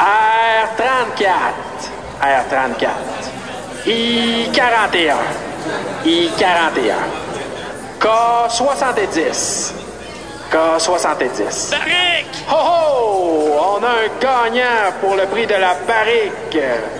Speaker 14: R34. R34. I41. I41. K70. K70. Barrique! Ho ho! On a un gagnant pour le prix de la barrique.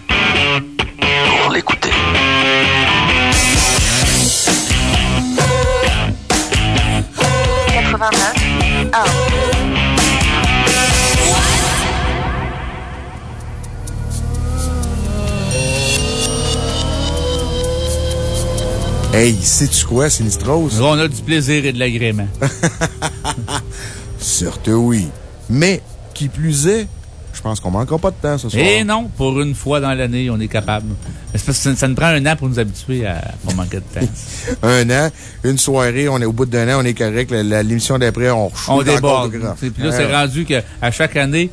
Speaker 12: pour l'écouter.
Speaker 1: Hey, sais-tu quoi, Sinistros?
Speaker 10: On a du plaisir et de l'agrément.
Speaker 1: Certes, oui. Mais, qui plus est, je pense qu'on manquera pas de temps ce soir.
Speaker 10: Et non, pour une fois dans l'année, on est capable. Parce que ça, ça nous prend un an pour nous habituer à pas manquer de temps.
Speaker 1: un an, une soirée, on est au bout d'un an, on est correct. L'émission d'après, on
Speaker 10: On déborde. Puis là, c'est rendu qu'à chaque année,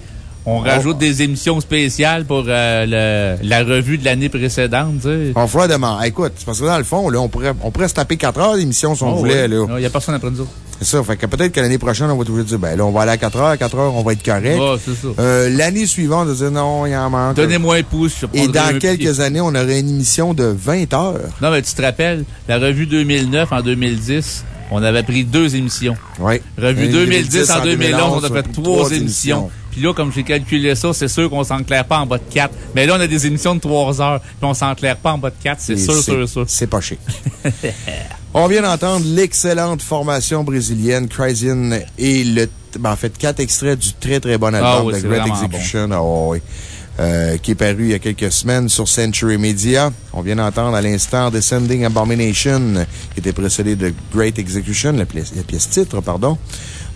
Speaker 10: on rajoute des émissions spéciales pour euh, le- la revue de l'année précédente. tu sais.
Speaker 1: On fera demain. Écoute, c'est parce que dans le fond, là, on pourrait, on pourrait se taper 4 heures d'émission si on
Speaker 10: Oh,
Speaker 1: voulait.
Speaker 10: Il n'y a personne après nous autres.
Speaker 1: C'est ça. Fait que peut-être que l'année prochaine, on va toujours dire, ben là, on va aller à 4 heures. À 4 heures, on va être correct.
Speaker 10: Ouais, c'est ça.
Speaker 1: Euh, L'année suivante, on va dire, non, il en manque.
Speaker 10: Donnez-moi un pouce. je
Speaker 1: Et dans quelques années, on aurait une émission de 20 heures.
Speaker 10: Non, mais tu te rappelles, la revue 2009 en 2010, on avait pris deux émissions.
Speaker 1: Oui.
Speaker 10: Revue
Speaker 1: Et
Speaker 10: 2010 en 2011, on a fait
Speaker 1: trois
Speaker 10: trois émissions. Puis là, comme j'ai calculé ça, c'est sûr qu'on s'enclaire pas en bas de 4. Mais là, on a des émissions de 3 heures, puis on s'enclaire pas en bas de 4, c'est sûr, sûr, sûr.
Speaker 1: C'est pas chic. On vient d'entendre l'excellente formation brésilienne Crazy et le, ben, en fait, quatre extraits du très très bon album
Speaker 10: Ah oui,
Speaker 1: de
Speaker 10: c'est
Speaker 1: Great Execution. Ah oui. Euh, qui est paru il y a quelques semaines sur Century Media. On vient d'entendre à l'instant Descending Abomination, qui était précédé de Great Execution, la pièce, la pièce titre, pardon.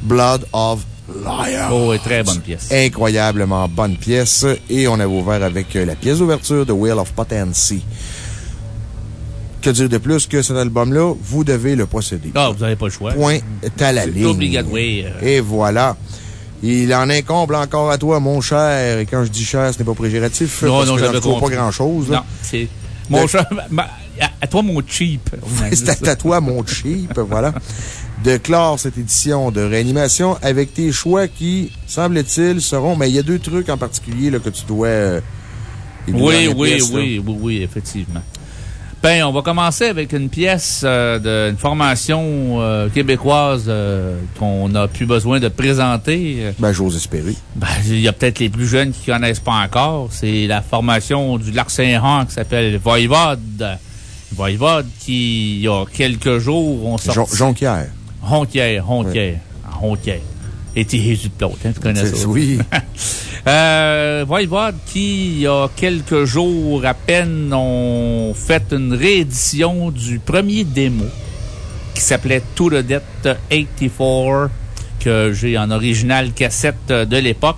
Speaker 1: Blood of Liar.
Speaker 10: Oh, très bonne pièce.
Speaker 1: Incroyablement bonne pièce. Et on avait ouvert avec euh, la pièce d'ouverture de Wheel of Potency. Que dire de plus que cet album-là? Vous devez le posséder.
Speaker 10: Ah, vous n'avez pas le choix.
Speaker 1: Point à la ligne.
Speaker 10: obligatoire.
Speaker 1: Et voilà. Il en incombe encore à toi, mon cher. Et quand je dis cher, ce n'est pas prégératif.
Speaker 10: Non,
Speaker 1: parce
Speaker 10: non,
Speaker 1: que
Speaker 10: j'avais
Speaker 1: j'en trouve pas grand-chose. là.
Speaker 10: Non, c'est. Mon ma- à, toi, mon cheap.
Speaker 1: C'est à toi, mon cheap, voilà. De clore cette édition de réanimation avec tes choix qui, semble-t-il, seront. Mais il y a deux trucs en particulier là, que tu dois. euh,
Speaker 10: Oui, oui, oui, oui, oui, effectivement. Ben, on va commencer avec une pièce euh, d'une formation euh, québécoise euh, qu'on n'a plus besoin de présenter.
Speaker 1: Ben, j'ose espérer.
Speaker 10: Ben, il y a peut-être les plus jeunes qui connaissent pas encore. C'est la formation du Lac Saint-Jean qui s'appelle Voivode. Voivode qui, il y a quelques jours, ont sorti...
Speaker 1: Jon- Jonquière.
Speaker 10: Honquière, Honquière. Honquière. Et t'es Jésus de Plot, hein, tu connais ça.
Speaker 1: oui.
Speaker 10: euh, Voivode qui, il y a quelques jours à peine, ont fait une réédition du premier démo qui s'appelait To the Death 84, que j'ai en original cassette de l'époque.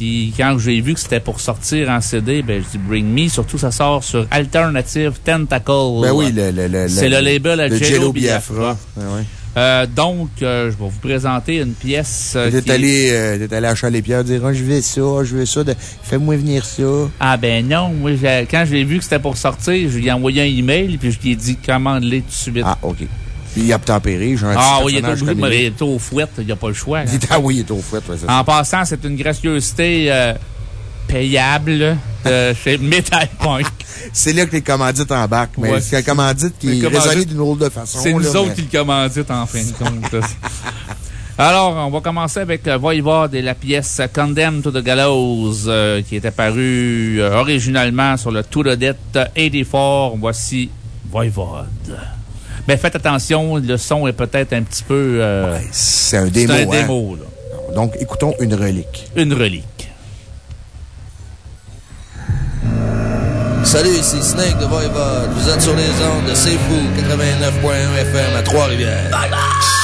Speaker 10: Puis quand j'ai vu que c'était pour sortir en CD, ben, je dis Bring Me. Surtout, ça sort sur Alternative Tentacle.
Speaker 1: Ben oui, le, le, le,
Speaker 10: C'est le label à Jello
Speaker 1: Jello
Speaker 10: Biafra.
Speaker 1: Biafra. Ah ouais.
Speaker 10: Euh, donc, euh, je vais vous présenter une pièce. euh,
Speaker 1: T'es
Speaker 10: qui est-
Speaker 1: allé, euh, allé à Chalet-Pierre dire, Ah, je veux ça, je veux ça, de- fais-moi venir ça.
Speaker 10: Ah ben non, moi, quand j'ai vu que c'était pour sortir, je lui ai envoyé un email, puis je lui ai dit commande-les tout de suite.
Speaker 1: Ah, OK. Puis il a tempéré, j'ai un
Speaker 10: Ah
Speaker 1: petit
Speaker 10: oui, il est de
Speaker 1: comme
Speaker 10: me
Speaker 1: lui.
Speaker 10: il est au fouet, il n'y a pas le choix.
Speaker 1: Ah oui, il est au fouet, ouais.
Speaker 10: En passant, c'est une gracieuseté euh, payable de chez Metal Punk.
Speaker 1: C'est là que les commandites embarquent. Mais
Speaker 10: Ouais.
Speaker 1: c'est la commandite qui est raisonnée d'une de façon.
Speaker 10: C'est nous
Speaker 1: là,
Speaker 10: autres
Speaker 1: mais-
Speaker 10: qui le commanditent, en fin de compte. Alors, on va commencer avec euh, Voivode et la pièce Condemned to the Gallows, euh, qui était parue euh, originalement sur le To the Death 84. Voici Voivode. Mais faites attention, le son est peut-être un petit peu... euh,
Speaker 1: C'est un démo.
Speaker 10: C'est un
Speaker 1: hein.
Speaker 10: démo, là.
Speaker 1: Donc, écoutons une relique.
Speaker 10: Une relique.
Speaker 16: Salut, ici Snake de Voivode. Vous êtes sur les ondes de C'est Fou 89.1 FM à Trois-Rivières.
Speaker 17: Thank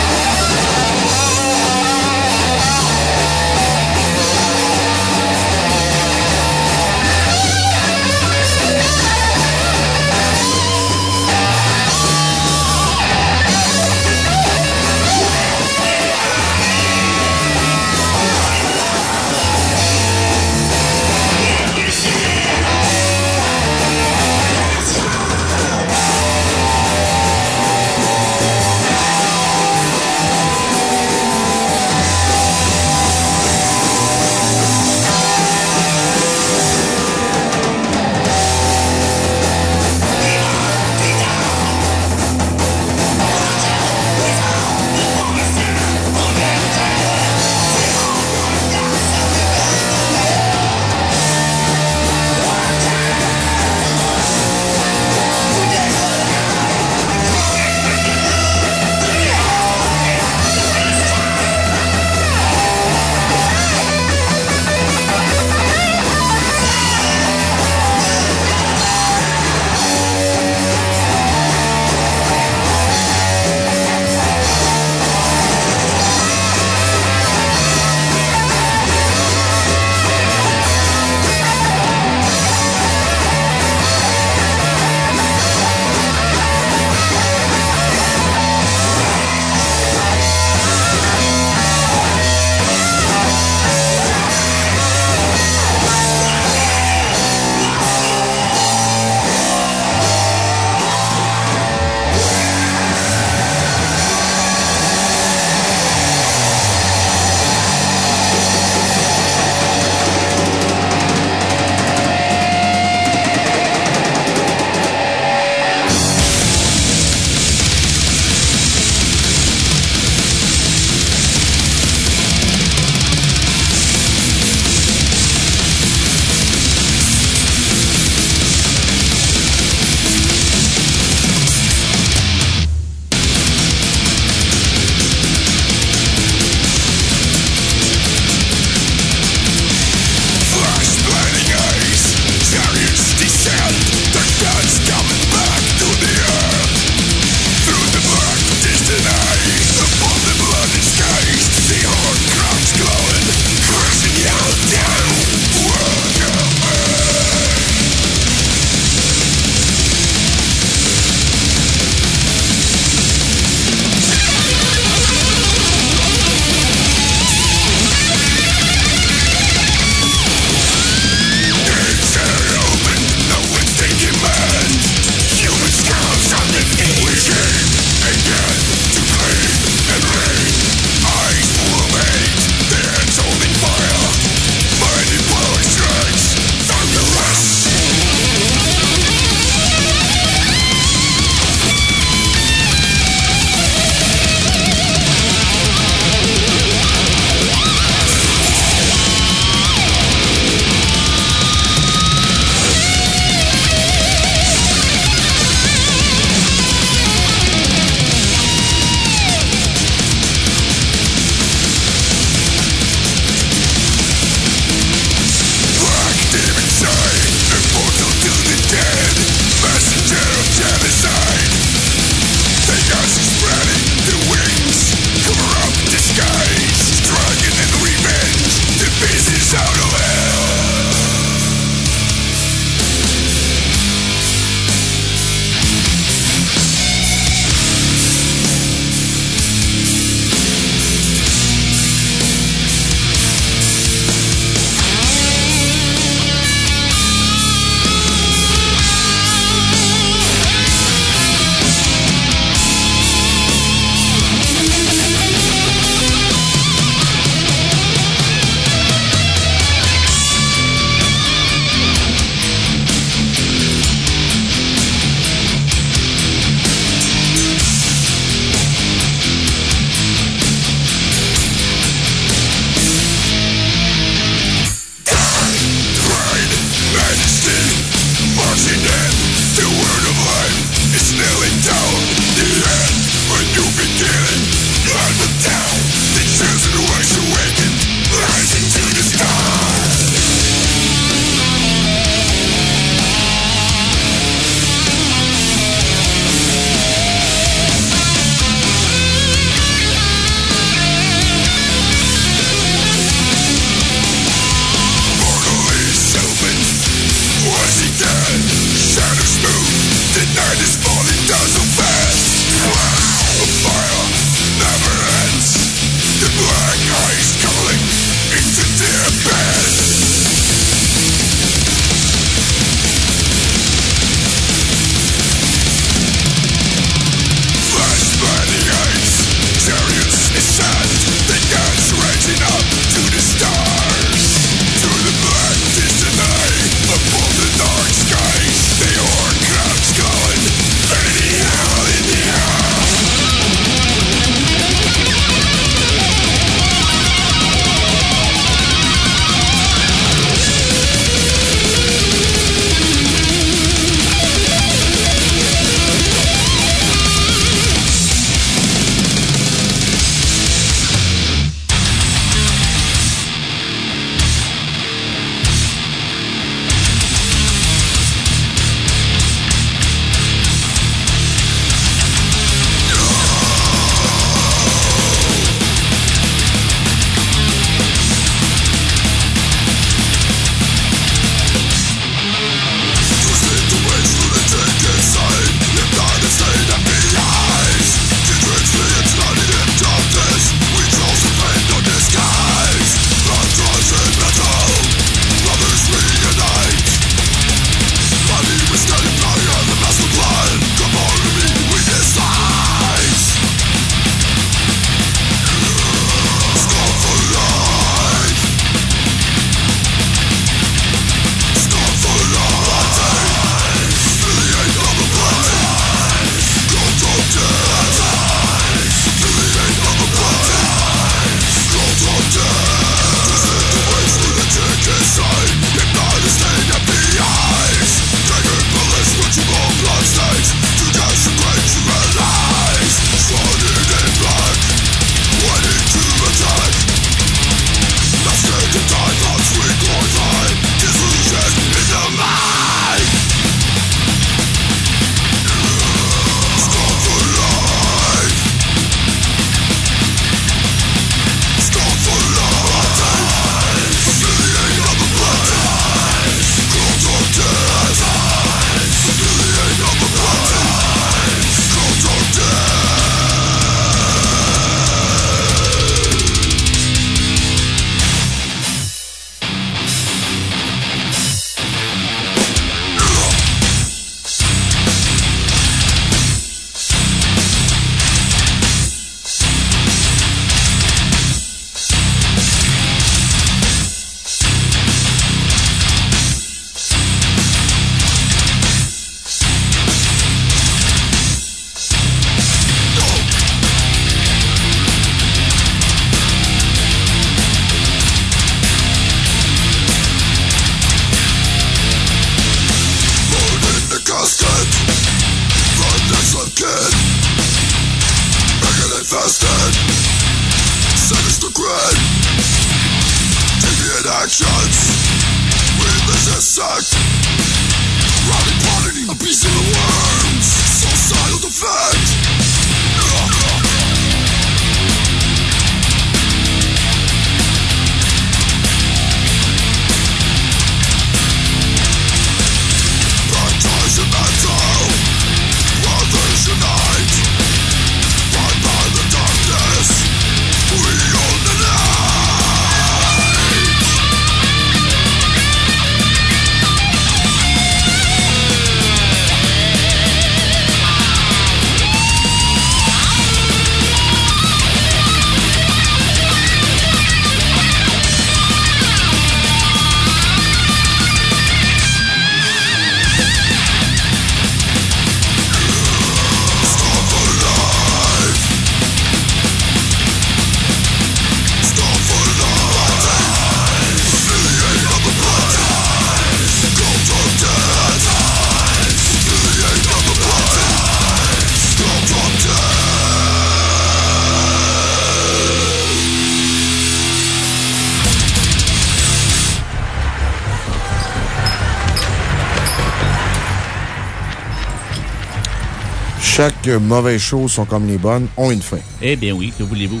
Speaker 1: Chaque mauvaise chose sont comme les bonnes, ont une fin.
Speaker 10: Eh bien oui, que voulez-vous?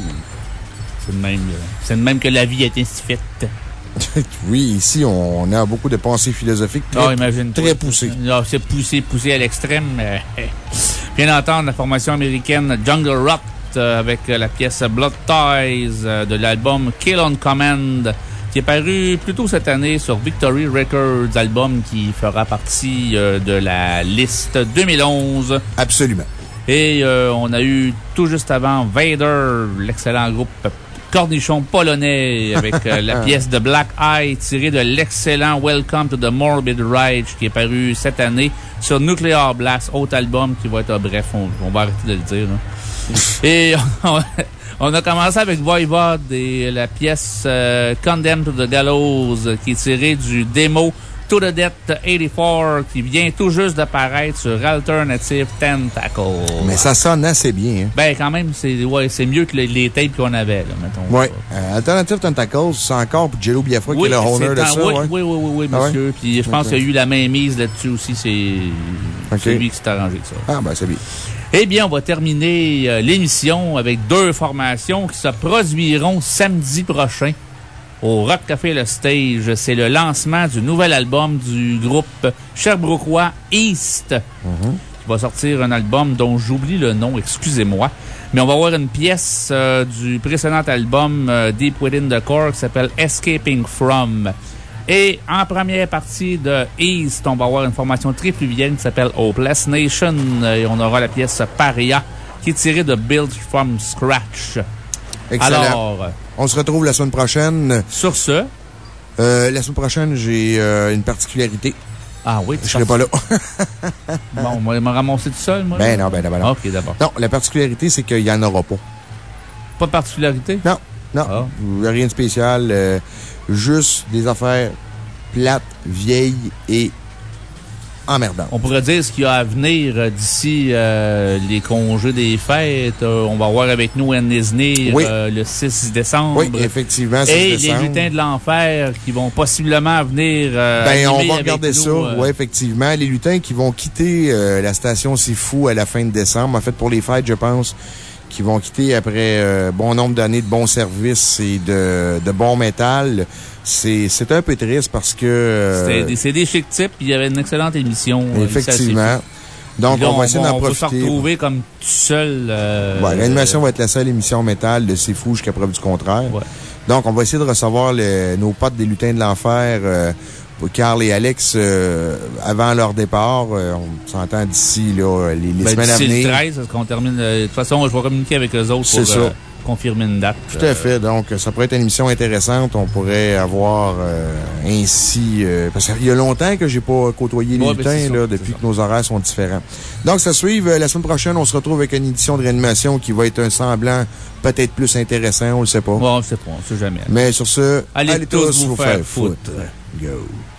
Speaker 10: C'est de même, euh, c'est de même que la vie est ainsi faite.
Speaker 1: oui, ici, on a beaucoup de pensées philosophiques très,
Speaker 10: Ah,
Speaker 1: très poussées.
Speaker 10: Ah, c'est poussé, poussé à l'extrême. euh, Viens d'entendre la formation américaine Jungle Rot euh, avec la pièce Blood Ties euh, de l'album Kill on Command qui est paru plus tôt cette année sur Victory Records, album qui fera partie euh, de la liste 2011.
Speaker 1: Absolument.
Speaker 10: Et euh, on a eu tout juste avant Vader, l'excellent groupe cornichon polonais avec euh, la pièce de Black Eye tirée de l'excellent Welcome to the Morbid Rage qui est paru cette année sur Nuclear Blast, autre album qui va être, ah, bref, on, on va arrêter de le dire. là. Et on, on a commencé avec Voivod et la pièce euh, Condemned to the Gallows qui est tirée du démo To the Death 84 qui vient tout juste d'apparaître sur Alternative Tentacle.
Speaker 1: Mais ça sonne assez bien. hein.
Speaker 10: Ben, quand même, c'est ouais, c'est mieux que les, les tapes qu'on avait, là, mettons.
Speaker 1: Ouais. Euh, Alternative Tentacles, c'est encore pour Jello Biafra qui est le owner de ça.
Speaker 10: oui,
Speaker 1: ouais.
Speaker 10: oui, oui, oui, oui,
Speaker 1: Ah ouais?
Speaker 10: monsieur. Puis je pense qu'il y a eu la main mise là-dessus aussi. C'est
Speaker 1: Ok.
Speaker 10: c'est lui qui s'est arrangé ça.
Speaker 1: Ah, ben, c'est bien.
Speaker 10: Eh bien, on va terminer euh, l'émission avec deux formations qui se produiront samedi prochain au Rock Café Le Stage. C'est le lancement du nouvel album du groupe Sherbrookeois East. va sortir un album dont j'oublie le nom, excusez-moi. Mais on va avoir une pièce euh, du précédent album euh, Deep Within the Core qui s'appelle Escaping From. Et en première partie de East, on va avoir une formation trifluvienne qui s'appelle Hopeless Nation. Et on aura la pièce Paria qui est tirée de Build from Scratch.
Speaker 1: Excellent.
Speaker 10: Alors,
Speaker 1: On se retrouve la semaine prochaine.
Speaker 10: Sur ce?
Speaker 1: Euh, la semaine prochaine, j'ai euh, une particularité.
Speaker 10: Ah oui,
Speaker 1: Je serai pas là.
Speaker 10: bon, on va me ramasser tout seul, moi?
Speaker 1: Ben
Speaker 10: là?
Speaker 1: non, ben ben non.
Speaker 10: OK, d'abord.
Speaker 1: Non, la particularité, c'est qu'il n'y en aura pas.
Speaker 10: Pas de particularité?
Speaker 1: Non, non.
Speaker 10: Ah.
Speaker 1: Rien de spécial. euh, juste des affaires plates, vieilles et emmerdantes.
Speaker 10: On pourrait dire ce qu'il y a à venir euh, d'ici euh, les congés des fêtes. Euh, on va voir avec nous Anne Disney
Speaker 1: Oui.
Speaker 10: euh, le 6 décembre.
Speaker 1: Oui, effectivement, 6
Speaker 10: Et
Speaker 1: décembre.
Speaker 10: les lutins de l'enfer qui vont possiblement venir.
Speaker 1: Ben, on va regarder
Speaker 10: nous,
Speaker 1: ça. Oui, effectivement. Les lutins qui vont quitter la station C'est Fou à la fin de décembre. En fait, pour les fêtes, je pense, qui vont quitter après euh, bon nombre d'années de bons services et de, de bon métal. C'est c'est un peu triste parce que. euh,
Speaker 10: C'est des chic types, puis il y avait une excellente émission. euh,
Speaker 1: Effectivement. Donc,
Speaker 10: là,
Speaker 1: on va essayer d'en
Speaker 10: On va se
Speaker 1: profiter.
Speaker 10: retrouver comme tout seul. euh,
Speaker 1: Ouais, L'animation va être la seule émission métal de C'est Fou jusqu'à preuve du contraire. Donc, on va essayer de recevoir le- nos potes des lutins de l'enfer, euh, Carl et Alex, euh, avant leur départ. Euh, on s'entend d'ici les, les
Speaker 10: ben,
Speaker 1: semaines à venir.
Speaker 10: le 13, parce qu'on termine. euh, De toute façon, je vais communiquer avec eux autres pour
Speaker 1: ça.
Speaker 10: confirmer une date.
Speaker 1: Tout à fait. Donc, ça pourrait être une émission intéressante. On pourrait avoir euh, ainsi... euh, parce qu'il y a longtemps que j'ai pas côtoyé les
Speaker 10: ben,
Speaker 1: lutins,
Speaker 10: ça,
Speaker 1: là, depuis que nos horaires sont différents. Donc, ça suit. Euh, La semaine prochaine, on se retrouve avec une édition de réanimation qui va être un semblant peut-être plus intéressant, on le sait pas.
Speaker 10: On ne sait pas, on ne sait jamais.
Speaker 1: Mais sur ce,
Speaker 10: Allez tous vous faire foutre.
Speaker 1: Go.